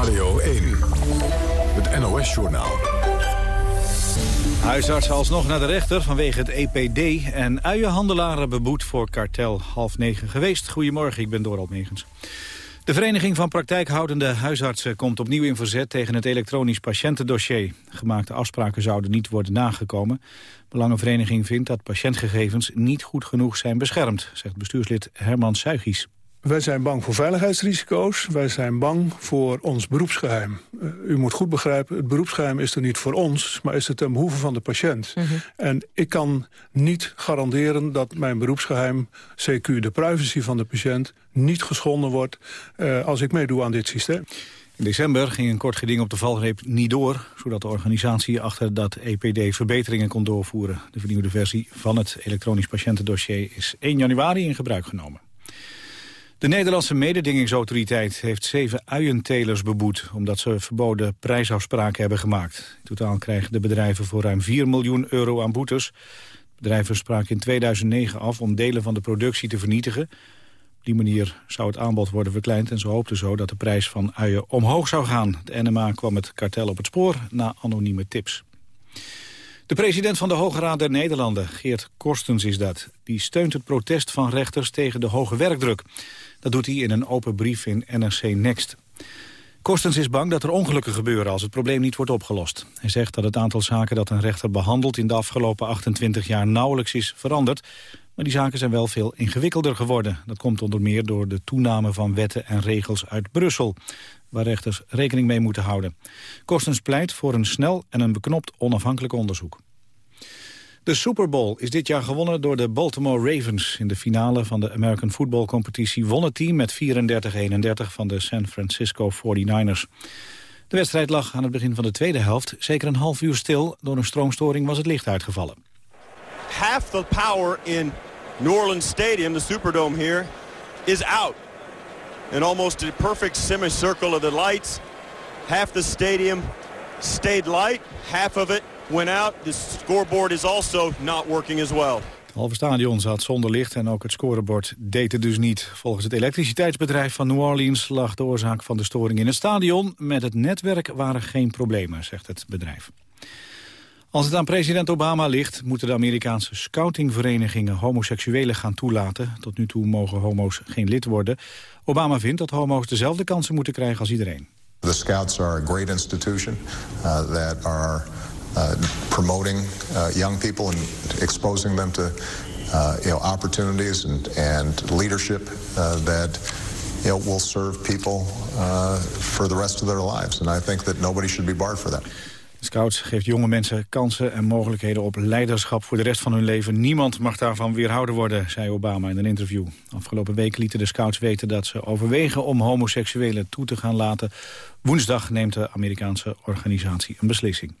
Radio 1, het NOS-journaal. Huisarts alsnog naar de rechter vanwege het EPD... en uienhandelaren beboet voor kartel half negen geweest. Goedemorgen, ik ben Dorald Megens. De Vereniging van Praktijkhoudende Huisartsen komt opnieuw in verzet tegen het elektronisch patiëntendossier. Gemaakte afspraken zouden niet worden nagekomen. Belangenvereniging vindt dat patiëntgegevens niet goed genoeg zijn beschermd, zegt bestuurslid Herman Suigies. Wij zijn bang voor veiligheidsrisico's. Wij zijn bang voor ons beroepsgeheim. Uh, u moet goed begrijpen, het beroepsgeheim is er niet voor ons... maar is het ten behoeve van de patiënt. Mm -hmm. En ik kan niet garanderen dat mijn beroepsgeheim... CQ de privacy van de patiënt niet geschonden wordt... Uh, als ik meedoe aan dit systeem. In december ging een kort geding op de valreep niet door... zodat de organisatie achter dat EPD verbeteringen kon doorvoeren. De vernieuwde versie van het elektronisch patiëntendossier... is 1 januari in gebruik genomen. De Nederlandse mededingingsautoriteit heeft zeven uientelers beboet... omdat ze verboden prijsafspraken hebben gemaakt. In totaal krijgen de bedrijven voor ruim 4 miljoen euro aan boetes. Bedrijven spraken in 2009 af om delen van de productie te vernietigen. Op die manier zou het aanbod worden verkleind... en ze hoopten zo dat de prijs van uien omhoog zou gaan. De NMA kwam het kartel op het spoor na anonieme tips. De president van de Hoge Raad der Nederlanden, Geert Korstens is dat... die steunt het protest van rechters tegen de hoge werkdruk. Dat doet hij in een open brief in NRC Next. Korstens is bang dat er ongelukken gebeuren als het probleem niet wordt opgelost. Hij zegt dat het aantal zaken dat een rechter behandelt in de afgelopen 28 jaar nauwelijks is veranderd. Maar die zaken zijn wel veel ingewikkelder geworden. Dat komt onder meer door de toename van wetten en regels uit Brussel waar rechters rekening mee moeten houden. Korstens pleit voor een snel en een beknopt onafhankelijk onderzoek. De Super Bowl is dit jaar gewonnen door de Baltimore Ravens. In de finale van de American Football Competitie won het team met 34-31 van de San Francisco 49ers. De wedstrijd lag aan het begin van de tweede helft zeker een half uur stil. Door een stroomstoring was het licht uitgevallen. Half the power in New Orleans Stadium, the Superdome here, is out. In almost a perfect semicircle of the lights. Half the stadium stayed light, half of it went out. The scoreboard is also not working as well. Het halve stadion zat zonder licht en ook het scorebord deed het dus niet. Volgens het elektriciteitsbedrijf van New Orleans lag de oorzaak van de storing in het stadion. Met het netwerk waren geen problemen, zegt het bedrijf. Als het aan president Obama ligt, moeten de Amerikaanse scoutingverenigingen homoseksuelen gaan toelaten. Tot nu toe mogen homo's geen lid worden. Obama vindt dat homo's dezelfde kansen moeten krijgen als iedereen. The Scouts are a great institution uh, that are uh, promoting uh, young people and exposing them to uh, you know, opportunities and, and leadership uh, that you know, will serve people uh, for the rest of their lives. And I think that nobody should be barred for that. Scouts geeft jonge mensen kansen en mogelijkheden op leiderschap voor de rest van hun leven. Niemand mag daarvan weerhouden worden, zei Obama in een interview. Afgelopen week lieten de scouts weten dat ze overwegen om homoseksuelen toe te gaan laten. Woensdag neemt de Amerikaanse organisatie een beslissing.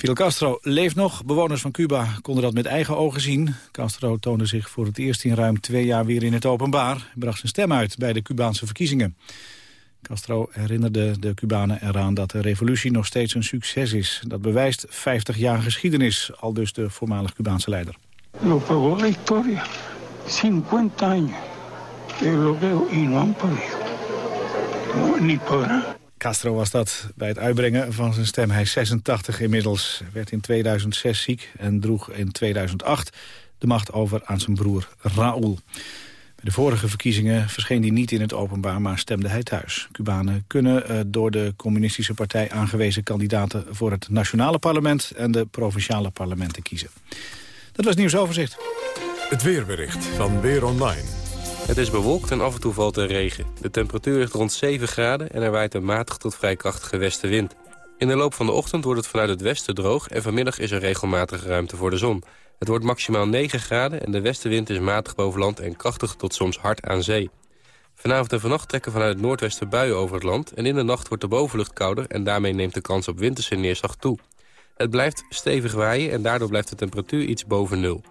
Fidel Castro leeft nog. Bewoners van Cuba konden dat met eigen ogen zien. Castro toonde zich voor het eerst in ruim twee jaar weer in het openbaar. Hij bracht zijn stem uit bij de Cubaanse verkiezingen. Castro herinnerde de Cubanen eraan dat de revolutie nog steeds een succes is. Dat bewijst 50 jaar geschiedenis, al dus de voormalig Cubaanse leider. Lo pagó la historia. 50 años de bloqueo y no han podido. Castro was dat bij het uitbrengen van zijn stem. Hij is 86 inmiddels, werd in 2006 ziek en droeg in 2008 de macht over aan zijn broer Raúl. Bij de vorige verkiezingen verscheen hij niet in het openbaar, maar stemde hij thuis. Cubanen kunnen uh, door de communistische partij aangewezen kandidaten voor het nationale parlement en de provinciale parlementen kiezen. Dat was het nieuwsoverzicht. Het weerbericht van Weer Online. Het is bewolkt en af en toe valt er regen. De temperatuur ligt rond 7 graden en er waait een matig tot vrij krachtige westenwind. In de loop van de ochtend wordt het vanuit het westen droog... en vanmiddag is er regelmatige ruimte voor de zon. Het wordt maximaal 9 graden en de westenwind is matig boven land... en krachtig tot soms hard aan zee. Vanavond en vannacht trekken vanuit het noordwesten buien over het land... en in de nacht wordt de bovenlucht kouder... en daarmee neemt de kans op winterse neerslag toe. Het blijft stevig waaien en daardoor blijft de temperatuur iets boven nul.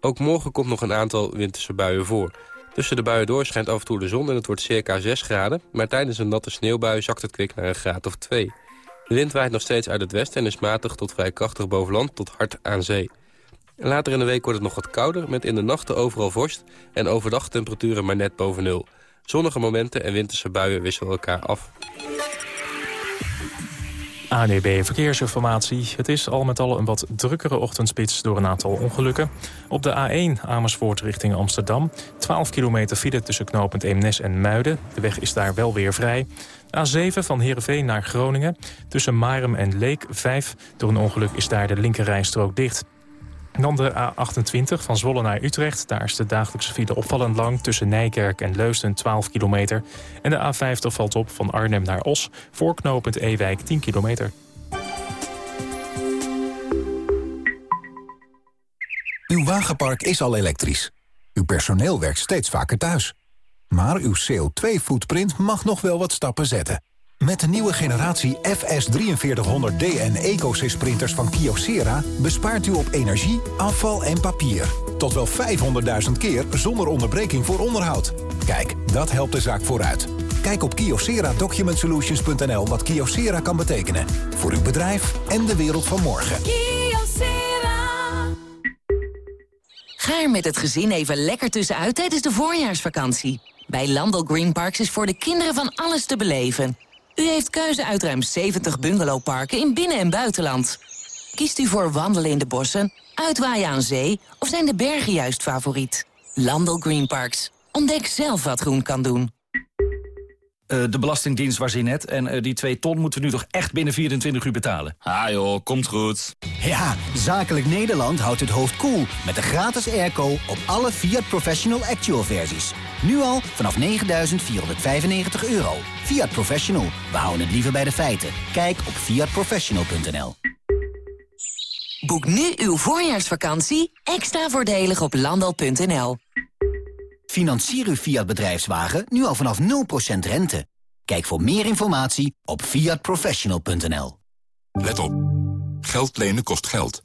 Ook morgen komt nog een aantal winterse buien voor... Tussen de buien door schijnt af en toe de zon en het wordt circa 6 graden... maar tijdens een natte sneeuwbui zakt het kwik naar een graad of 2. De wind waait nog steeds uit het westen en is matig tot vrij krachtig boven land tot hard aan zee. later in de week wordt het nog wat kouder met in de nachten overal vorst... en overdag temperaturen maar net boven nul. Zonnige momenten en winterse buien wisselen elkaar af. ANEB Verkeersinformatie. Het is al met al een wat drukkere ochtendspits door een aantal ongelukken. Op de A1 Amersfoort richting Amsterdam. 12 kilometer file tussen knooppunt Eemnes en Muiden. De weg is daar wel weer vrij. A7 van Heerenveen naar Groningen. Tussen Marem en Leek 5. Door een ongeluk is daar de linkerrijstrook dicht. Dan de A28 van Zwolle naar Utrecht. Daar is de dagelijkse file opvallend lang tussen Nijkerk en Leusden 12 kilometer. En de A50 valt op van Arnhem naar Os voor knooppunt Ewijk 10 kilometer. Uw wagenpark is al elektrisch. Uw personeel werkt steeds vaker thuis. Maar uw CO2-footprint mag nog wel wat stappen zetten. Met de nieuwe generatie FS4300D en EcoSys printers van Kyocera... bespaart u op energie, afval en papier. Tot wel 500.000 keer zonder onderbreking voor onderhoud. Kijk, dat helpt de zaak vooruit. Kijk op kyocera-document-solutions.nl wat Kyocera kan betekenen. Voor uw bedrijf en de wereld van morgen. Kyocera. Ga er met het gezin even lekker tussenuit tijdens de voorjaarsvakantie. Bij Landel Green Parks is voor de kinderen van alles te beleven... U heeft keuze uit ruim 70 bungalowparken in binnen- en buitenland. Kiest u voor wandelen in de bossen, uitwaaien aan zee... of zijn de bergen juist favoriet? Landel Green Parks. Ontdek zelf wat groen kan doen. Uh, de Belastingdienst was in net en uh, die 2 ton moeten we nu toch echt binnen 24 uur betalen. Ah joh, komt goed. Ja, Zakelijk Nederland houdt het hoofd koel cool met de gratis airco op alle Fiat Professional Actual versies. Nu al vanaf 9.495 euro. Fiat Professional, we houden het liever bij de feiten. Kijk op fiatprofessional.nl Boek nu uw voorjaarsvakantie extra voordelig op landal.nl. Financier uw Fiat bedrijfswagen nu al vanaf 0% rente. Kijk voor meer informatie op fiatprofessional.nl. Let op. Geld lenen kost geld.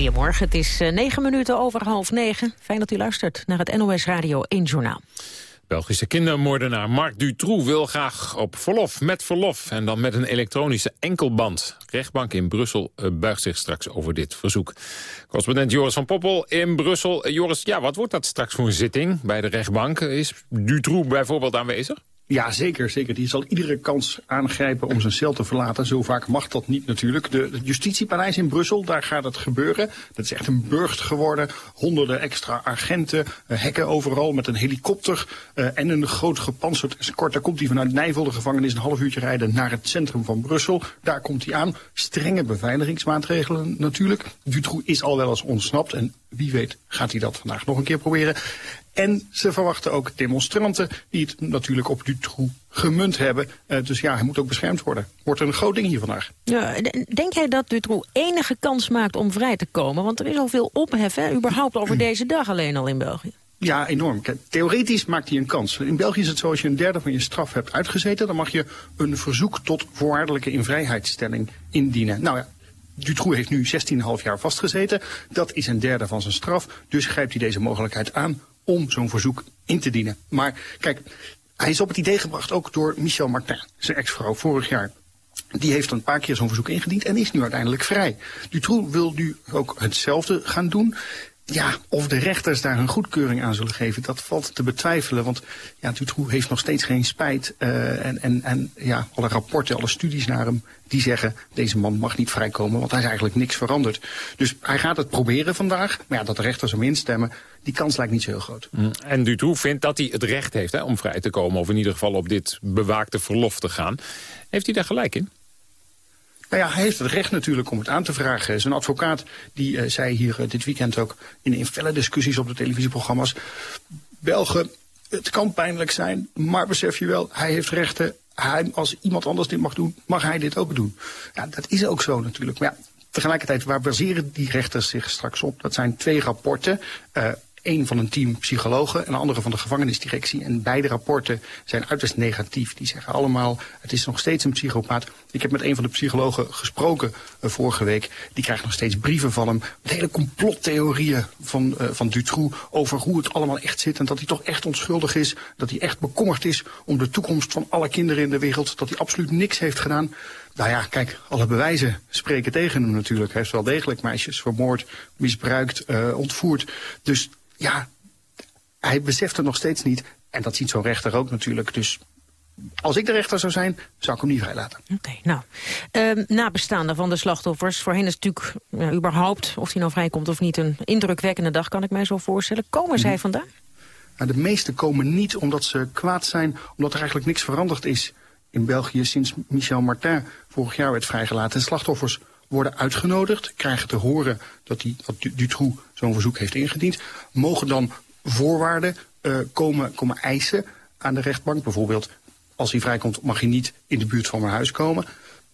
Goedemorgen, het is negen minuten over half negen. Fijn dat u luistert naar het NOS Radio 1 Journaal. Belgische kindermoordenaar Marc Dutroux wil graag op verlof, met verlof... en dan met een elektronische enkelband. rechtbank in Brussel uh, buigt zich straks over dit verzoek. Correspondent Joris van Poppel in Brussel. Uh, Joris, ja, wat wordt dat straks voor een zitting bij de rechtbank? Is Dutroux bijvoorbeeld aanwezig? Ja, zeker, zeker. Die zal iedere kans aangrijpen om zijn cel te verlaten. Zo vaak mag dat niet natuurlijk. De, de justitiepaleis in Brussel, daar gaat het gebeuren. Dat is echt een burcht geworden. Honderden extra agenten, uh, hekken overal met een helikopter uh, en een groot gepantserd escort. Daar komt hij vanuit Nijvel, de gevangenis, een half uurtje rijden naar het centrum van Brussel. Daar komt hij aan. Strenge beveiligingsmaatregelen natuurlijk. Dutroux is al wel eens ontsnapt en wie weet gaat hij dat vandaag nog een keer proberen. En ze verwachten ook demonstranten die het natuurlijk op Dutroux gemunt hebben. Uh, dus ja, hij moet ook beschermd worden. Wordt een groot ding hier vandaag. Ja, denk jij dat Dutroux enige kans maakt om vrij te komen? Want er is al veel ophef, hè, überhaupt over deze dag alleen al in België. Ja, enorm. Kijk, theoretisch maakt hij een kans. In België is het zo, als je een derde van je straf hebt uitgezeten... dan mag je een verzoek tot voorwaardelijke invrijheidstelling indienen. Nou ja, Dutroux heeft nu 16,5 jaar vastgezeten. Dat is een derde van zijn straf. Dus grijpt hij deze mogelijkheid aan om zo'n verzoek in te dienen. Maar kijk, hij is op het idee gebracht ook door Michel Martin, zijn ex-vrouw, vorig jaar. Die heeft een paar keer zo'n verzoek ingediend en is nu uiteindelijk vrij. Dutroux wil nu ook hetzelfde gaan doen. Ja, of de rechters daar hun goedkeuring aan zullen geven, dat valt te betwijfelen. Want ja, Dutroux heeft nog steeds geen spijt. Uh, en, en, en ja, alle rapporten, alle studies naar hem, die zeggen... deze man mag niet vrijkomen, want hij is eigenlijk niks veranderd. Dus hij gaat het proberen vandaag. Maar ja, dat de rechters hem instemmen, die kans lijkt niet zo heel groot. Mm. En Dutroux vindt dat hij het recht heeft hè, om vrij te komen... of in ieder geval op dit bewaakte verlof te gaan. Heeft hij daar gelijk in? Nou ja, hij heeft het recht natuurlijk om het aan te vragen. Zijn advocaat die uh, zei hier uh, dit weekend ook in, in felle discussies op de televisieprogramma's... Belgen, het kan pijnlijk zijn, maar besef je wel, hij heeft rechten. Hij, als iemand anders dit mag doen, mag hij dit ook doen. Ja, dat is ook zo natuurlijk. Maar ja, tegelijkertijd, waar baseren die rechters zich straks op? Dat zijn twee rapporten. Uh, Eén van een team psychologen en de andere van de gevangenisdirectie. En beide rapporten zijn uiterst negatief. Die zeggen allemaal, het is nog steeds een psychopaat. Ik heb met een van de psychologen gesproken uh, vorige week. Die krijgt nog steeds brieven van hem. Met hele complottheorieën van, uh, van Dutroux over hoe het allemaal echt zit. En dat hij toch echt onschuldig is. Dat hij echt bekommerd is om de toekomst van alle kinderen in de wereld. Dat hij absoluut niks heeft gedaan. Nou ja, kijk, alle bewijzen spreken tegen hem natuurlijk. Hij heeft wel degelijk meisjes vermoord, misbruikt, uh, ontvoerd. Dus ja, hij beseft het nog steeds niet. En dat ziet zo'n rechter ook natuurlijk. Dus als ik de rechter zou zijn, zou ik hem niet vrijlaten. Oké, okay, nou. Uh, nabestaanden van de slachtoffers. Voor hen is natuurlijk ja, überhaupt, of hij nou vrijkomt of niet... een indrukwekkende dag, kan ik mij zo voorstellen. Komen zij mhm. vandaag? Nou, de meeste komen niet omdat ze kwaad zijn... omdat er eigenlijk niks veranderd is in België... sinds Michel Martin vorig jaar werd vrijgelaten. En slachtoffers worden uitgenodigd, krijgen te horen dat, die, dat Dutroux zo'n verzoek heeft ingediend, mogen dan voorwaarden uh, komen, komen eisen aan de rechtbank. Bijvoorbeeld, als hij vrijkomt mag hij niet in de buurt van mijn huis komen.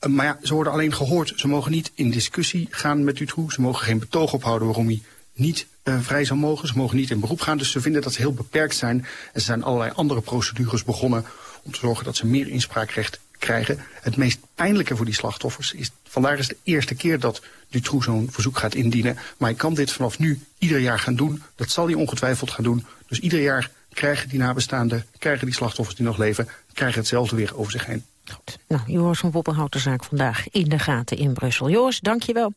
Uh, maar ja, ze worden alleen gehoord. Ze mogen niet in discussie gaan met Dutroux. Ze mogen geen betoog ophouden waarom hij niet uh, vrij zou mogen. Ze mogen niet in beroep gaan. Dus ze vinden dat ze heel beperkt zijn. En ze zijn allerlei andere procedures begonnen om te zorgen dat ze meer inspraakrecht krijgen. Het meest pijnlijke voor die slachtoffers is... vandaar is de eerste keer dat Dutroux zo'n verzoek gaat indienen. Maar hij kan dit vanaf nu ieder jaar gaan doen. Dat zal hij ongetwijfeld gaan doen. Dus ieder jaar krijgen die nabestaanden, krijgen die slachtoffers die nog leven... krijgen hetzelfde weer over zich heen. Goed. Nou, Joris van Poppen houdt de zaak vandaag in de gaten in Brussel. Joris, dank je wel.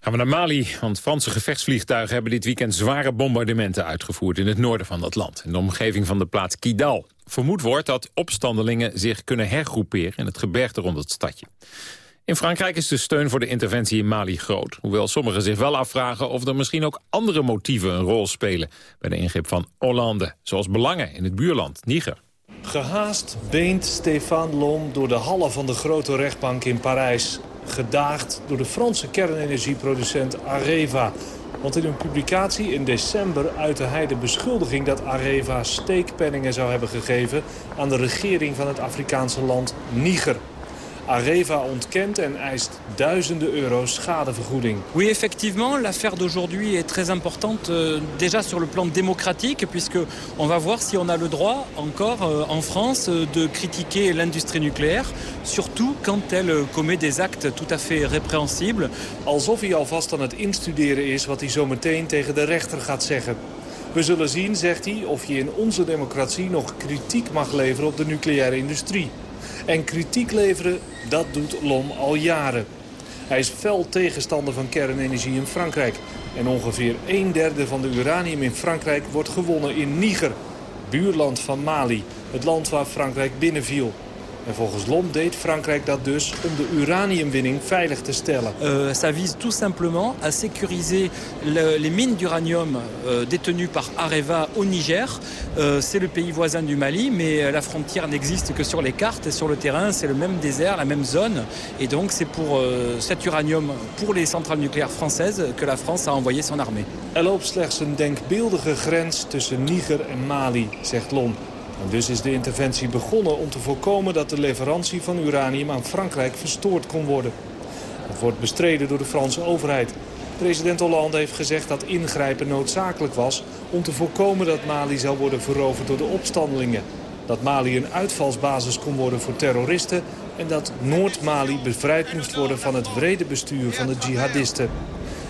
Gaan we naar Mali, want Franse gevechtsvliegtuigen hebben dit weekend zware bombardementen uitgevoerd in het noorden van dat land, in de omgeving van de plaats Kidal. Vermoed wordt dat opstandelingen zich kunnen hergroeperen in het gebergte rond het stadje. In Frankrijk is de steun voor de interventie in Mali groot. Hoewel sommigen zich wel afvragen of er misschien ook andere motieven een rol spelen... bij de ingreep van Hollande, zoals belangen in het buurland Niger. Gehaast beent Stéphane Lom door de hallen van de grote rechtbank in Parijs. Gedaagd door de Franse kernenergieproducent Areva. Want in een publicatie in december uitte hij de beschuldiging dat Areva steekpenningen zou hebben gegeven aan de regering van het Afrikaanse land Niger. Areva ontkent en eist duizenden euro's schadevergoeding. Oui, effectivement, l'affaire d'aujourd'hui est très importante euh, déjà sur le plan démocratique puisque on va voir si on a le droit encore euh, en France euh, de critiquer l'industrie nucléaire, surtout quand elle commet des actes tout à fait répréhensibles. Alsof hij alvast aan het instuderen is wat hij zo meteen tegen de rechter gaat zeggen. We zullen zien, zegt hij, of je in onze democratie nog kritiek mag leveren op de nucleaire industrie. En kritiek leveren, dat doet Lom al jaren. Hij is fel tegenstander van kernenergie in Frankrijk. En ongeveer een derde van de uranium in Frankrijk wordt gewonnen in Niger, buurland van Mali. Het land waar Frankrijk binnenviel. En volgens Lom deed Frankrijk dat dus om de uraniumwinning veilig te stellen. Euh, ça vise tout simplement à sécuriser le- les mines d'uranium euh, détenues par Areva au Niger. Euh, c'est le pays voisin du Mali, mais euh, la frontière n'existe que sur les cartes. Et sur le terrain, c'est le même désert, la même zone. Et donc c'est pour euh, cet uranium, pour les centrales nucléaires françaises, que la France a envoyé son armée. Er loopt slechts een denkbeeldige grens tussen Niger en Mali, zegt Lom. En dus is de interventie begonnen om te voorkomen dat de leverantie van uranium aan Frankrijk verstoord kon worden. Het wordt bestreden door de Franse overheid. President Hollande heeft gezegd dat ingrijpen noodzakelijk was om te voorkomen dat Mali zou worden veroverd door de opstandelingen. Dat Mali een uitvalsbasis kon worden voor terroristen en dat Noord-Mali bevrijd moest worden van het wrede bestuur van de jihadisten.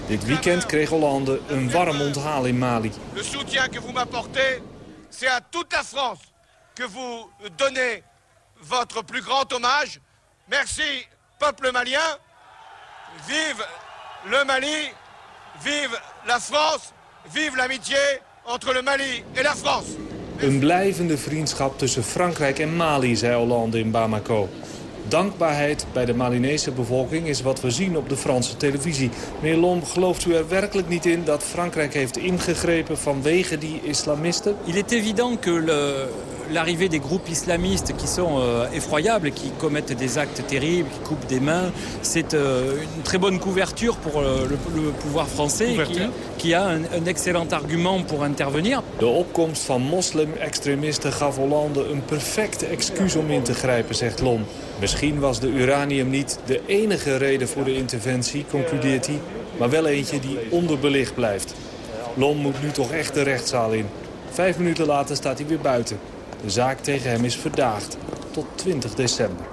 Dit weekend kreeg Hollande een warm onthaal in Mali. Le soutien que vous m'apportez, c'est à toute la France que vous donnez votre plus grand hommage. Merci, peuple malien. Vive le Mali, vive la France, vive l'amitié entre le Mali et la France. Een blijvende vriendschap tussen Frankrijk en Mali, zei Hollande in Bamako. Dankbaarheid bij de Malinese bevolking is wat we zien op de Franse televisie. Meneer Lom, gelooft u er werkelijk niet in dat Frankrijk heeft ingegrepen vanwege die islamisten? Il est évident que le- l'arrivée des groupes islamistes qui sont euh, effroyables, qui commettent des actes terribles, qui coupent des mains, c'est euh, une très bonne couverture pour euh, le, le pouvoir français qui, qui a un, un excellent argument pour intervenir. De opkomst van moslim-extremisten gaf Hollande een perfect excuus om in te grijpen, zegt Lom. Misschien was de uranium niet de enige reden voor de interventie, concludeert hij, maar wel eentje die onderbelicht blijft. Lom moet nu toch echt de rechtszaal in. Vijf minuten later staat hij weer buiten. De zaak tegen hem is verdaagd tot 20 december.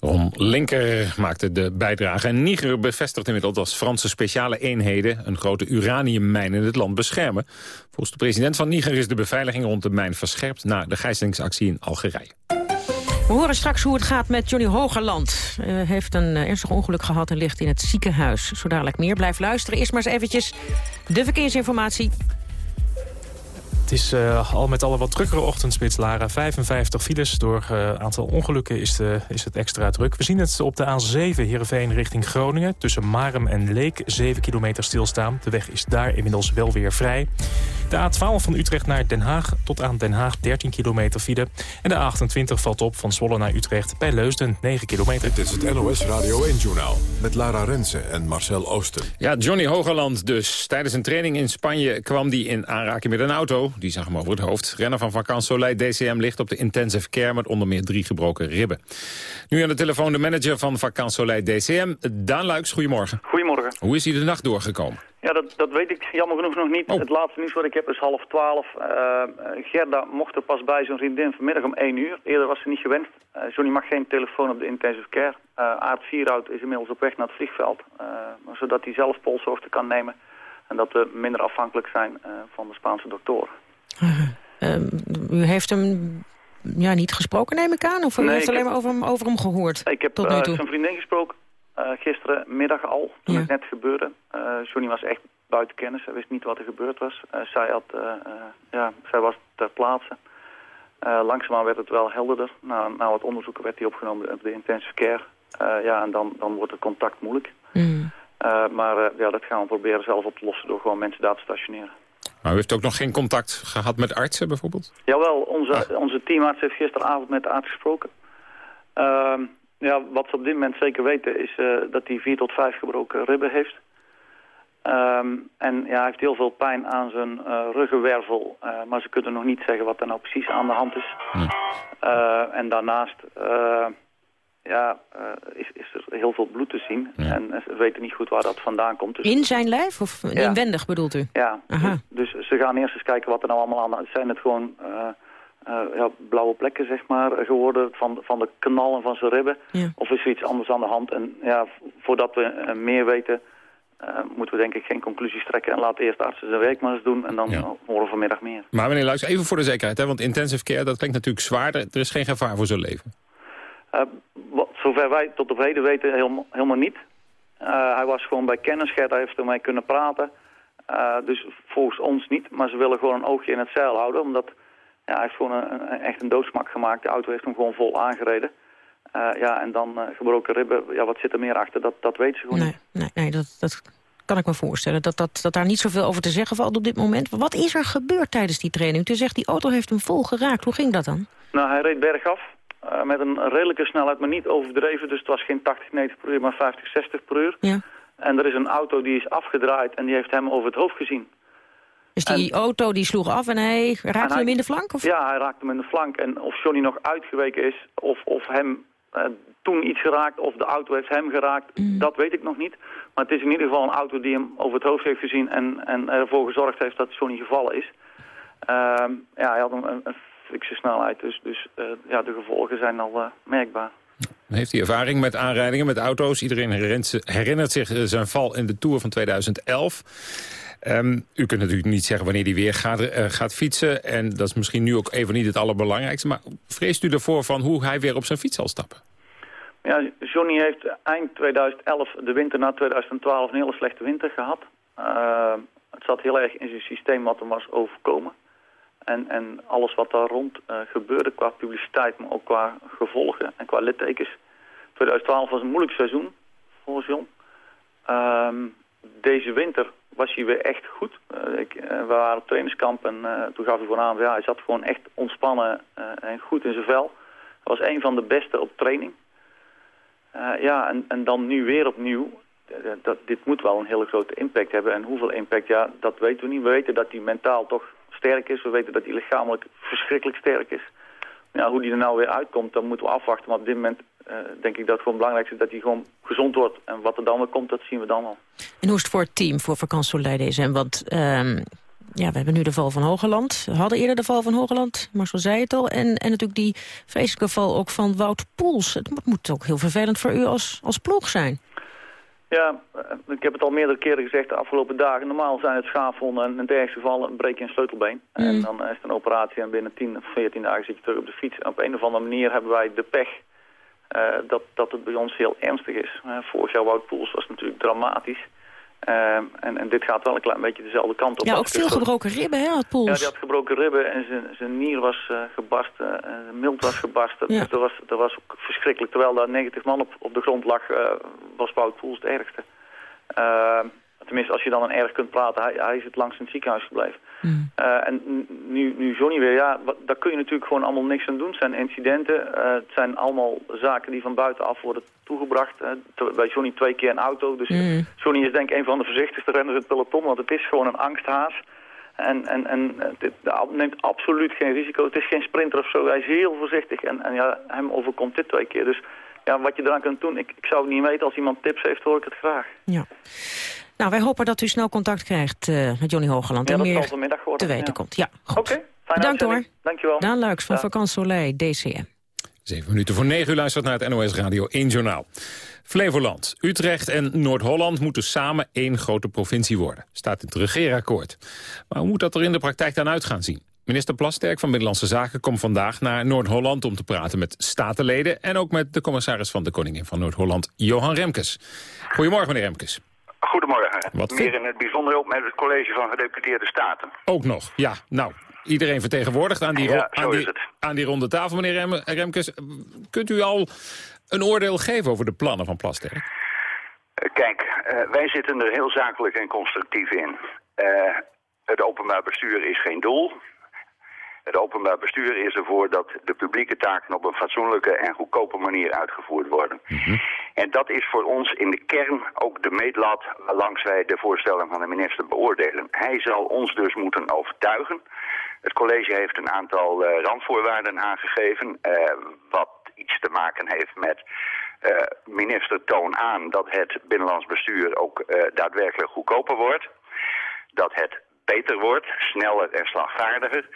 Ron Linker maakte de bijdrage. En Niger bevestigt inmiddels dat Franse speciale eenheden... een grote uraniummijn in het land beschermen. Volgens de president van Niger is de beveiliging rond de mijn verscherpt... na de gijzelingsactie in Algerije. We horen straks hoe het gaat met Johnny Hogerland. Hij heeft een eh, ernstig ongeluk gehad en ligt in het ziekenhuis. Zo dadelijk meer. Blijf luisteren. Eerst maar eens eventjes de verkeersinformatie. Het is eh, al met alle wat drukkere ochtendspits, Lara. 55 files. Door een aantal ongelukken is, de, is het extra druk. We zien het op de A7 Heerenveen richting Groningen. Tussen Marem en Leek 7 kilometer stilstaan. De weg is daar inmiddels wel weer vrij. De A12 van Utrecht naar Den Haag tot aan Den Haag 13 kilometer file. En de A28 valt op van Zwolle naar Utrecht bij Leusden 9 kilometer. Dit is het NOS Radio 1-journaal met Lara Rensen en Marcel Oosten. Ja, Johnny Hogerland dus. Tijdens een training in Spanje kwam hij in aanraking met een auto. Die zag hem over het hoofd. Renner van Vakant Soleil DCM ligt op de intensive care... met onder meer drie gebroken ribben. Nu aan de telefoon de manager van Vakant Soleil DCM, Daan Luiks. Goedemorgen. Goedemorgen. Hoe is hij de nacht doorgekomen? Ja, dat, dat weet ik jammer genoeg nog niet. Het laatste nieuws wat ik heb is half twaalf. Eh, Gerda mocht er pas bij zijn vriendin vanmiddag om één uur. Eerder was ze niet gewenst. Eh, Johnny mag geen telefoon op de intensive care. Uh, Aard Vierhout is inmiddels op weg naar het vliegveld. eh, zodat hij zelf polshoogte kan nemen. En dat we minder afhankelijk zijn eh, van de Spaanse doktoren. Ehm, u heeft hem ja, niet gesproken, neem ik aan? Of u Nee, heeft alleen heb- maar over hem, over hem gehoord Ik heb tot nu eh, toe? zijn vriendin gesproken. Eh gisterenmiddag al, toen het net gebeurde. Eh, Johnny was echt buiten kennis. Hij wist niet wat er gebeurd was. Eh, zij, had, ja, zij was ter plaatse. Eh, langzaamaan werd het wel helderder. Na, na wat onderzoeken werd hij opgenomen op de intensive care. Eh, ja, en dan, dan wordt het contact moeilijk. Eh, maar eh, ja, dat gaan we proberen zelf op te lossen door gewoon mensen daar te stationeren. Maar u heeft ook nog geen contact gehad met artsen bijvoorbeeld? Jawel, onze, onze teamarts heeft gisteravond met de arts gesproken. Ja, wat ze op dit moment zeker weten is eh, dat hij vier tot vijf gebroken ribben heeft. Ehm, en ja, hij heeft heel veel pijn aan zijn eh, ruggenwervel, eh, maar ze kunnen nog niet zeggen wat er nou precies aan de hand is. Eh, en daarnaast eh, ja, eh, is, is er heel veel bloed te zien en ze weten niet goed waar dat vandaan komt. Dus In zijn lijf of Ja. inwendig bedoelt u? ja, Aha. dus ze gaan eerst eens kijken wat er nou allemaal aan is. Zijn het gewoon ja, blauwe plekken, zeg maar, geworden van, van de knallen van zijn ribben? Ja. Of is er iets anders aan de hand? En ja, voordat we eh, meer weten, moeten we denk ik geen conclusies trekken... en laat eerst de artsen zijn werk maar eens doen en dan horen we vanmiddag meer. Maar meneer Luijs, even voor de zekerheid, hè, want intensive care, dat klinkt natuurlijk zwaarder. Er is geen gevaar voor zijn leven. wat, zover wij tot op heden weten helemaal, helemaal niet. hij was gewoon bij kennisgert, hij heeft ermee kunnen praten... dus volgens ons niet, maar ze willen gewoon een oogje in het zeil houden, omdat ja, hij heeft gewoon een, echt een doodsmak gemaakt. De auto heeft hem gewoon vol aangereden. Uh, ja, en dan uh, gebroken ribben, ja, wat zit er meer achter, dat, dat weten ze gewoon nee, niet. Nee, nee dat, dat kan ik me voorstellen, dat, dat, dat daar niet zoveel over te zeggen valt op dit moment. Wat is er gebeurd tijdens die training? U zegt, die auto heeft hem vol geraakt. Hoe ging dat dan? Nou, hij reed bergaf uh, met een redelijke snelheid, maar niet overdreven. Dus het was geen 80, 90 per uur, maar 50, 60 per uur. Ja. En er is een auto die is afgedraaid en die heeft hem over het hoofd gezien. Dus die auto die sloeg af en hij raakte hem in de flank? Of? Ja, hij raakte hem in de flank. En of Johnny nog uitgeweken is, of, of hem uh, toen iets geraakt, of de auto heeft hem geraakt, Mm. dat weet ik nog niet. Maar het is in ieder geval een auto die hem over het hoofd heeft gezien en, en ervoor gezorgd heeft dat Johnny gevallen is. Uh, ja, hij had een, een fikse snelheid, dus, dus uh, ja, de gevolgen zijn al uh, merkbaar. Heeft hij ervaring met aanrijdingen, met auto's? Iedereen herinnert zich zijn val in de Tour van 2011. Um, u kunt natuurlijk niet zeggen wanneer hij weer gaat, uh, gaat fietsen. En dat is misschien nu ook even niet het allerbelangrijkste. Maar vreest u ervoor van hoe hij weer op zijn fiets zal stappen? Ja, Johnny heeft eind 2011, de winter na 2012, een hele slechte winter gehad. Uh, het zat heel erg in zijn systeem wat hem was overkomen. En, en alles wat daar rond uh, gebeurde qua publiciteit, maar ook qua gevolgen en qua littekens. 2012 was een moeilijk seizoen, volgens John. Um, deze winter was hij weer echt goed. Uh, ik, uh, we waren op trainingskamp en uh, toen gaf hij aan... Ja, hij zat gewoon echt ontspannen en goed in zijn vel. Hij was een van de beste op training. ja, en, en dan nu weer opnieuw. Dat, dit moet wel een hele grote impact hebben. En hoeveel impact, ja, dat weten we niet. We weten dat hij mentaal toch sterk is. We weten dat hij lichamelijk verschrikkelijk sterk is. Ja, hoe die er nou weer uitkomt, dan moeten we afwachten. Maar op dit moment denk ik dat het gewoon belangrijk is dat hij gewoon gezond wordt. En wat er dan weer komt, dat zien we dan al. En hoe is het voor het team, voor Vakantie DSM? Want um, ja, we hebben nu de val van Hogeland. We hadden eerder de val van Hogeland, Marcel zei het al. En, en natuurlijk die vreselijke val ook van Wout Poels. Het moet, moet ook heel vervelend voor u als, als ploeg zijn. Ja, ik heb het al meerdere keren gezegd de afgelopen dagen. Normaal zijn het schaafwonden en in het ergste geval een breek je een sleutelbeen. Mm. En dan is het een operatie en binnen 10 of 14 dagen zit je terug op de fiets. En op een of andere manier hebben wij de pech uh, dat, dat het bij ons heel ernstig is. Uh, vorig jaar Wout Poels was natuurlijk dramatisch. Uh, en, en dit gaat wel een klein beetje dezelfde kant op. Ja, ook veel gebroken ribben, hè, had Poels? Ja, die had gebroken ribben en zijn, zijn nier was uh, gebarsten, en zijn mild was gebarsten. Ja. Dus dat was, dat was ook verschrikkelijk. Terwijl daar 90 man op, op de grond lag, was Wout Poels het ergste. Tenminste, als je dan een erg kunt praten, hij, hij is het langs in het ziekenhuis gebleven. Mm. Uh, en nu, nu Johnny weer, ja, wat, daar kun je natuurlijk gewoon allemaal niks aan doen. Het zijn incidenten, uh, het zijn allemaal zaken die van buitenaf worden toegebracht. Uh, bij Johnny twee keer een auto, dus mm. Johnny is denk ik een van de voorzichtigste renners in het peloton, want het is gewoon een angsthaas. En, en, en dit neemt absoluut geen risico. Het is geen sprinter of zo, hij is heel voorzichtig en, en ja, hem overkomt dit twee keer. Dus ja, wat je eraan kunt doen, ik, ik zou het niet weten. Als iemand tips heeft, hoor ik het graag. Ja. Nou, wij hopen dat u snel contact krijgt uh, met Johnny Hogeland. Ja, en dat meer te weten ja. komt. Ja, goed. Oké, okay, Bedankt hoor. Dankjewel. Daan Luiks van ja. Vakant Soleil, DCM. Zeven minuten voor negen uur luistert naar het NOS Radio 1 Journaal. Flevoland, Utrecht en Noord-Holland moeten samen één grote provincie worden. Staat in het regeerakkoord. Maar hoe moet dat er in de praktijk dan uit gaan zien? Minister Plasterk van Binnenlandse Zaken komt vandaag naar Noord-Holland... om te praten met statenleden en ook met de commissaris van de Koningin van Noord-Holland, Johan Remkes. Goedemorgen, meneer Remkes. Goedemorgen. Wat Meer in het bijzonder ook met het College van Gedeputeerde Staten. Ook nog, ja. Nou, iedereen vertegenwoordigd aan die, ja, aan die, aan die ronde tafel, meneer Rem Remkes. Kunt u al een oordeel geven over de plannen van Plasterk? Uh, kijk, uh, wij zitten er heel zakelijk en constructief in. Uh, het openbaar bestuur is geen doel. Het openbaar bestuur is ervoor dat de publieke taken op een fatsoenlijke en goedkope manier uitgevoerd worden. Mm -hmm. En dat is voor ons in de kern ook de meetlat langs wij de voorstelling van de minister beoordelen. Hij zal ons dus moeten overtuigen. Het college heeft een aantal uh, randvoorwaarden aangegeven, uh, wat iets te maken heeft met uh, minister toon aan dat het binnenlands bestuur ook daadwerkelijk goedkoper wordt. Dat het beter wordt, sneller en slagvaardiger.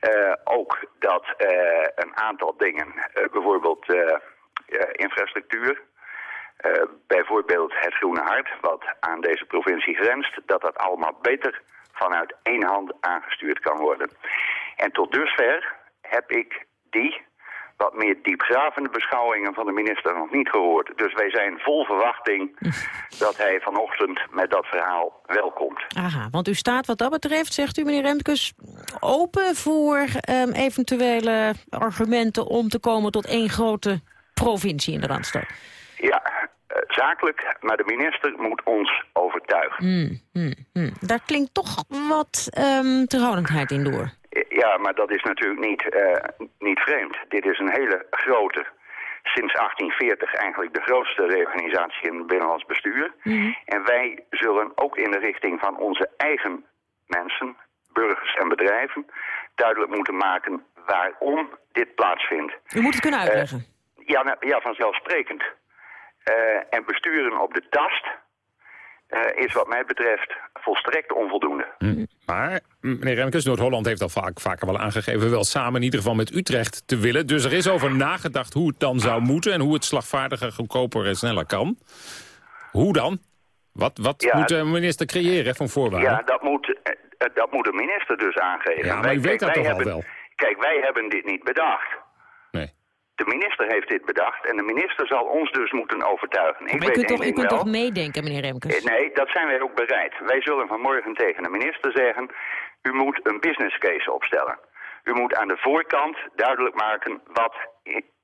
Uh, ook dat uh, een aantal dingen, uh, bijvoorbeeld infrastructuur, bijvoorbeeld het Groene Hart, wat aan deze provincie grenst, dat dat allemaal beter vanuit één hand aangestuurd kan worden. En tot dusver heb ik die wat meer diepgravende beschouwingen van de minister nog niet gehoord. Dus wij zijn vol verwachting dat hij vanochtend met dat verhaal wel komt. Aha, want u staat wat dat betreft, zegt u meneer Remkes, open voor um, eventuele argumenten om te komen tot één grote provincie in de Randstad. Ja, uh, zakelijk, maar de minister moet ons overtuigen. Mm, mm, mm. Daar klinkt toch wat um, terughoudendheid in door. Ja, maar dat is natuurlijk niet, uh, niet vreemd. Dit is een hele grote, sinds 1840 eigenlijk de grootste reorganisatie in het binnenlands bestuur. Mhm. En wij zullen ook in de richting van onze eigen mensen, burgers en bedrijven, duidelijk moeten maken waarom dit plaatsvindt. U moet het kunnen uitleggen. Uh, ja, nou, ja, vanzelfsprekend. Uh, en besturen op de tast uh, is wat mij betreft volstrekt onvoldoende. Hm. Maar, meneer Remkes, Noord-Holland heeft al vaak, vaker wel aangegeven... wel samen in ieder geval met Utrecht te willen. Dus er is over nagedacht hoe het dan zou moeten... en hoe het slagvaardiger, goedkoper en sneller kan. Hoe dan? Wat, wat Ja, moet de minister creëren van voorwaarden? Ja, dat moet, uh, dat moet de minister dus aangeven. Ja, maar Wij- u weet kijk, dat toch al wel? Kijk, wij hebben dit niet bedacht. De minister heeft dit bedacht en de minister zal ons dus moeten overtuigen. Ik Maar u weet kunt, toch, u kunt toch meedenken, meneer Remkes? Eh, Nee, dat zijn wij ook bereid. Wij zullen vanmorgen tegen de minister zeggen... u moet een business case opstellen. U moet aan de voorkant duidelijk maken wat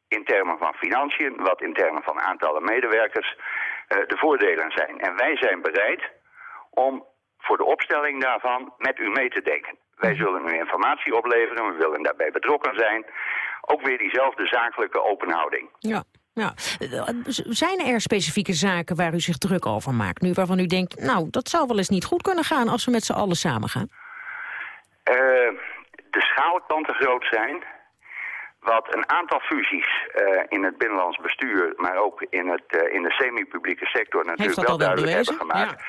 in termen van financiën... wat in termen van aantallen medewerkers eh, de voordelen zijn. En wij zijn bereid om voor de opstelling daarvan met u mee te denken. Wij zullen u informatie opleveren, we willen daarbij betrokken zijn. Ook weer diezelfde zakelijke openhouding. Ja. Ja. Zijn er specifieke zaken waar u zich druk over maakt nu, waarvan u denkt, nou, dat zou wel eens niet goed kunnen gaan als we met z'n allen samen gaan? Eh, de schaal kan te groot zijn. Wat een aantal fusies eh, in het binnenlands bestuur, maar ook in, het, eh, in de semi-publieke sector natuurlijk wel duidelijk hebben gemaakt.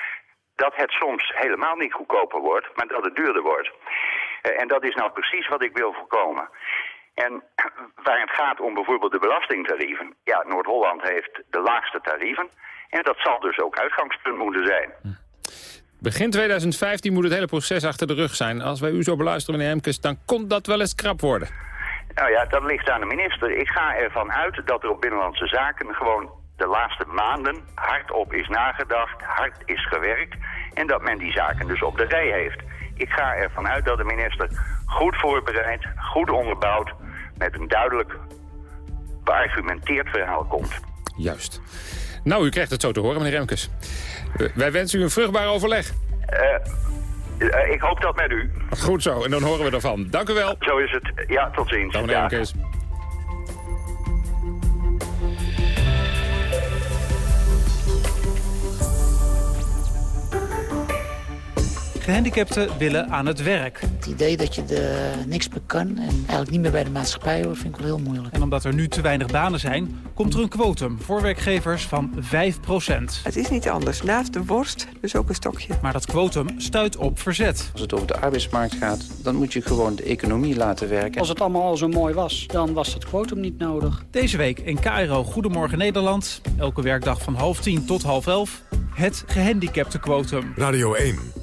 Dat het soms helemaal niet goedkoper wordt, maar dat het duurder wordt. En dat is nou precies wat ik wil voorkomen. En waar het gaat om bijvoorbeeld de belastingtarieven. Ja, Noord-Holland heeft de laagste tarieven. En dat zal dus ook uitgangspunt moeten zijn. Begin 2015 moet het hele proces achter de rug zijn. Als wij u zo beluisteren, meneer Hemkes, dan kon dat wel eens krap worden. Nou ja, dat ligt aan de minister. Ik ga ervan uit dat er op Binnenlandse Zaken gewoon de laatste maanden hardop is nagedacht, hard is gewerkt en dat men die zaken dus op de rij heeft. Ik ga ervan uit dat de minister goed voorbereid, goed onderbouwd, met een duidelijk beargumenteerd verhaal komt. Juist. Nou, u krijgt het zo te horen, meneer Remkes. Eh, Wij wensen u een vruchtbaar overleg. Eh, eh, ik hoop dat met u. Goed zo, en dan horen we ervan. Dank u wel. Zo is het. Ja, tot ziens. Dag, meneer. Remkes. Gehandicapten willen aan het werk. Het idee dat je er niks meer kan en eigenlijk niet meer bij de maatschappij hoort, vind ik wel heel moeilijk. En omdat er nu te weinig banen zijn, komt er een quotum voor werkgevers van 5% Het is niet anders. Naast de worst, dus ook een stokje. Maar dat quotum stuit op verzet. Als het over de arbeidsmarkt gaat, dan moet je gewoon de economie laten werken. Als het allemaal al zo mooi was, dan was dat quotum niet nodig. Deze week in KRO Goedemorgen Nederland. Elke werkdag van half tien tot half elf. Het gehandicapte quotum. Radio 1.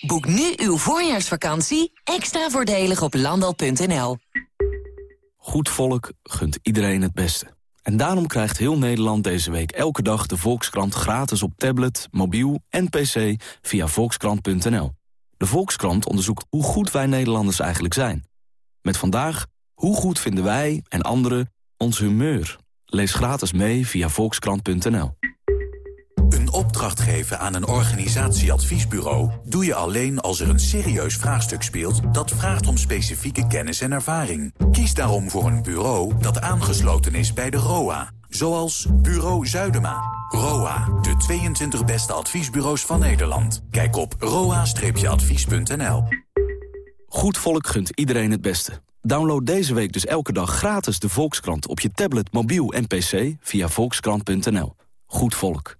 Boek nu uw voorjaarsvakantie extra voordelig op landal.nl. Goed volk gunt iedereen het beste. En daarom krijgt heel Nederland deze week elke dag de Volkskrant gratis op tablet, mobiel en pc via volkskrant.nl. De Volkskrant onderzoekt hoe goed wij Nederlanders eigenlijk zijn. Met vandaag, hoe goed vinden wij en anderen ons humeur? Lees gratis mee via volkskrant.nl. Een opdracht geven aan een organisatieadviesbureau doe je alleen als er een serieus vraagstuk speelt dat vraagt om specifieke kennis en ervaring. Kies daarom voor een bureau dat aangesloten is bij de ROA. Zoals Bureau Zuidema. ROA, de 22 beste adviesbureaus van Nederland. Kijk op roa-advies.nl. Goed volk gunt iedereen het beste. Download deze week dus elke dag gratis de Volkskrant op je tablet, mobiel en pc via volkskrant.nl. Goed volk.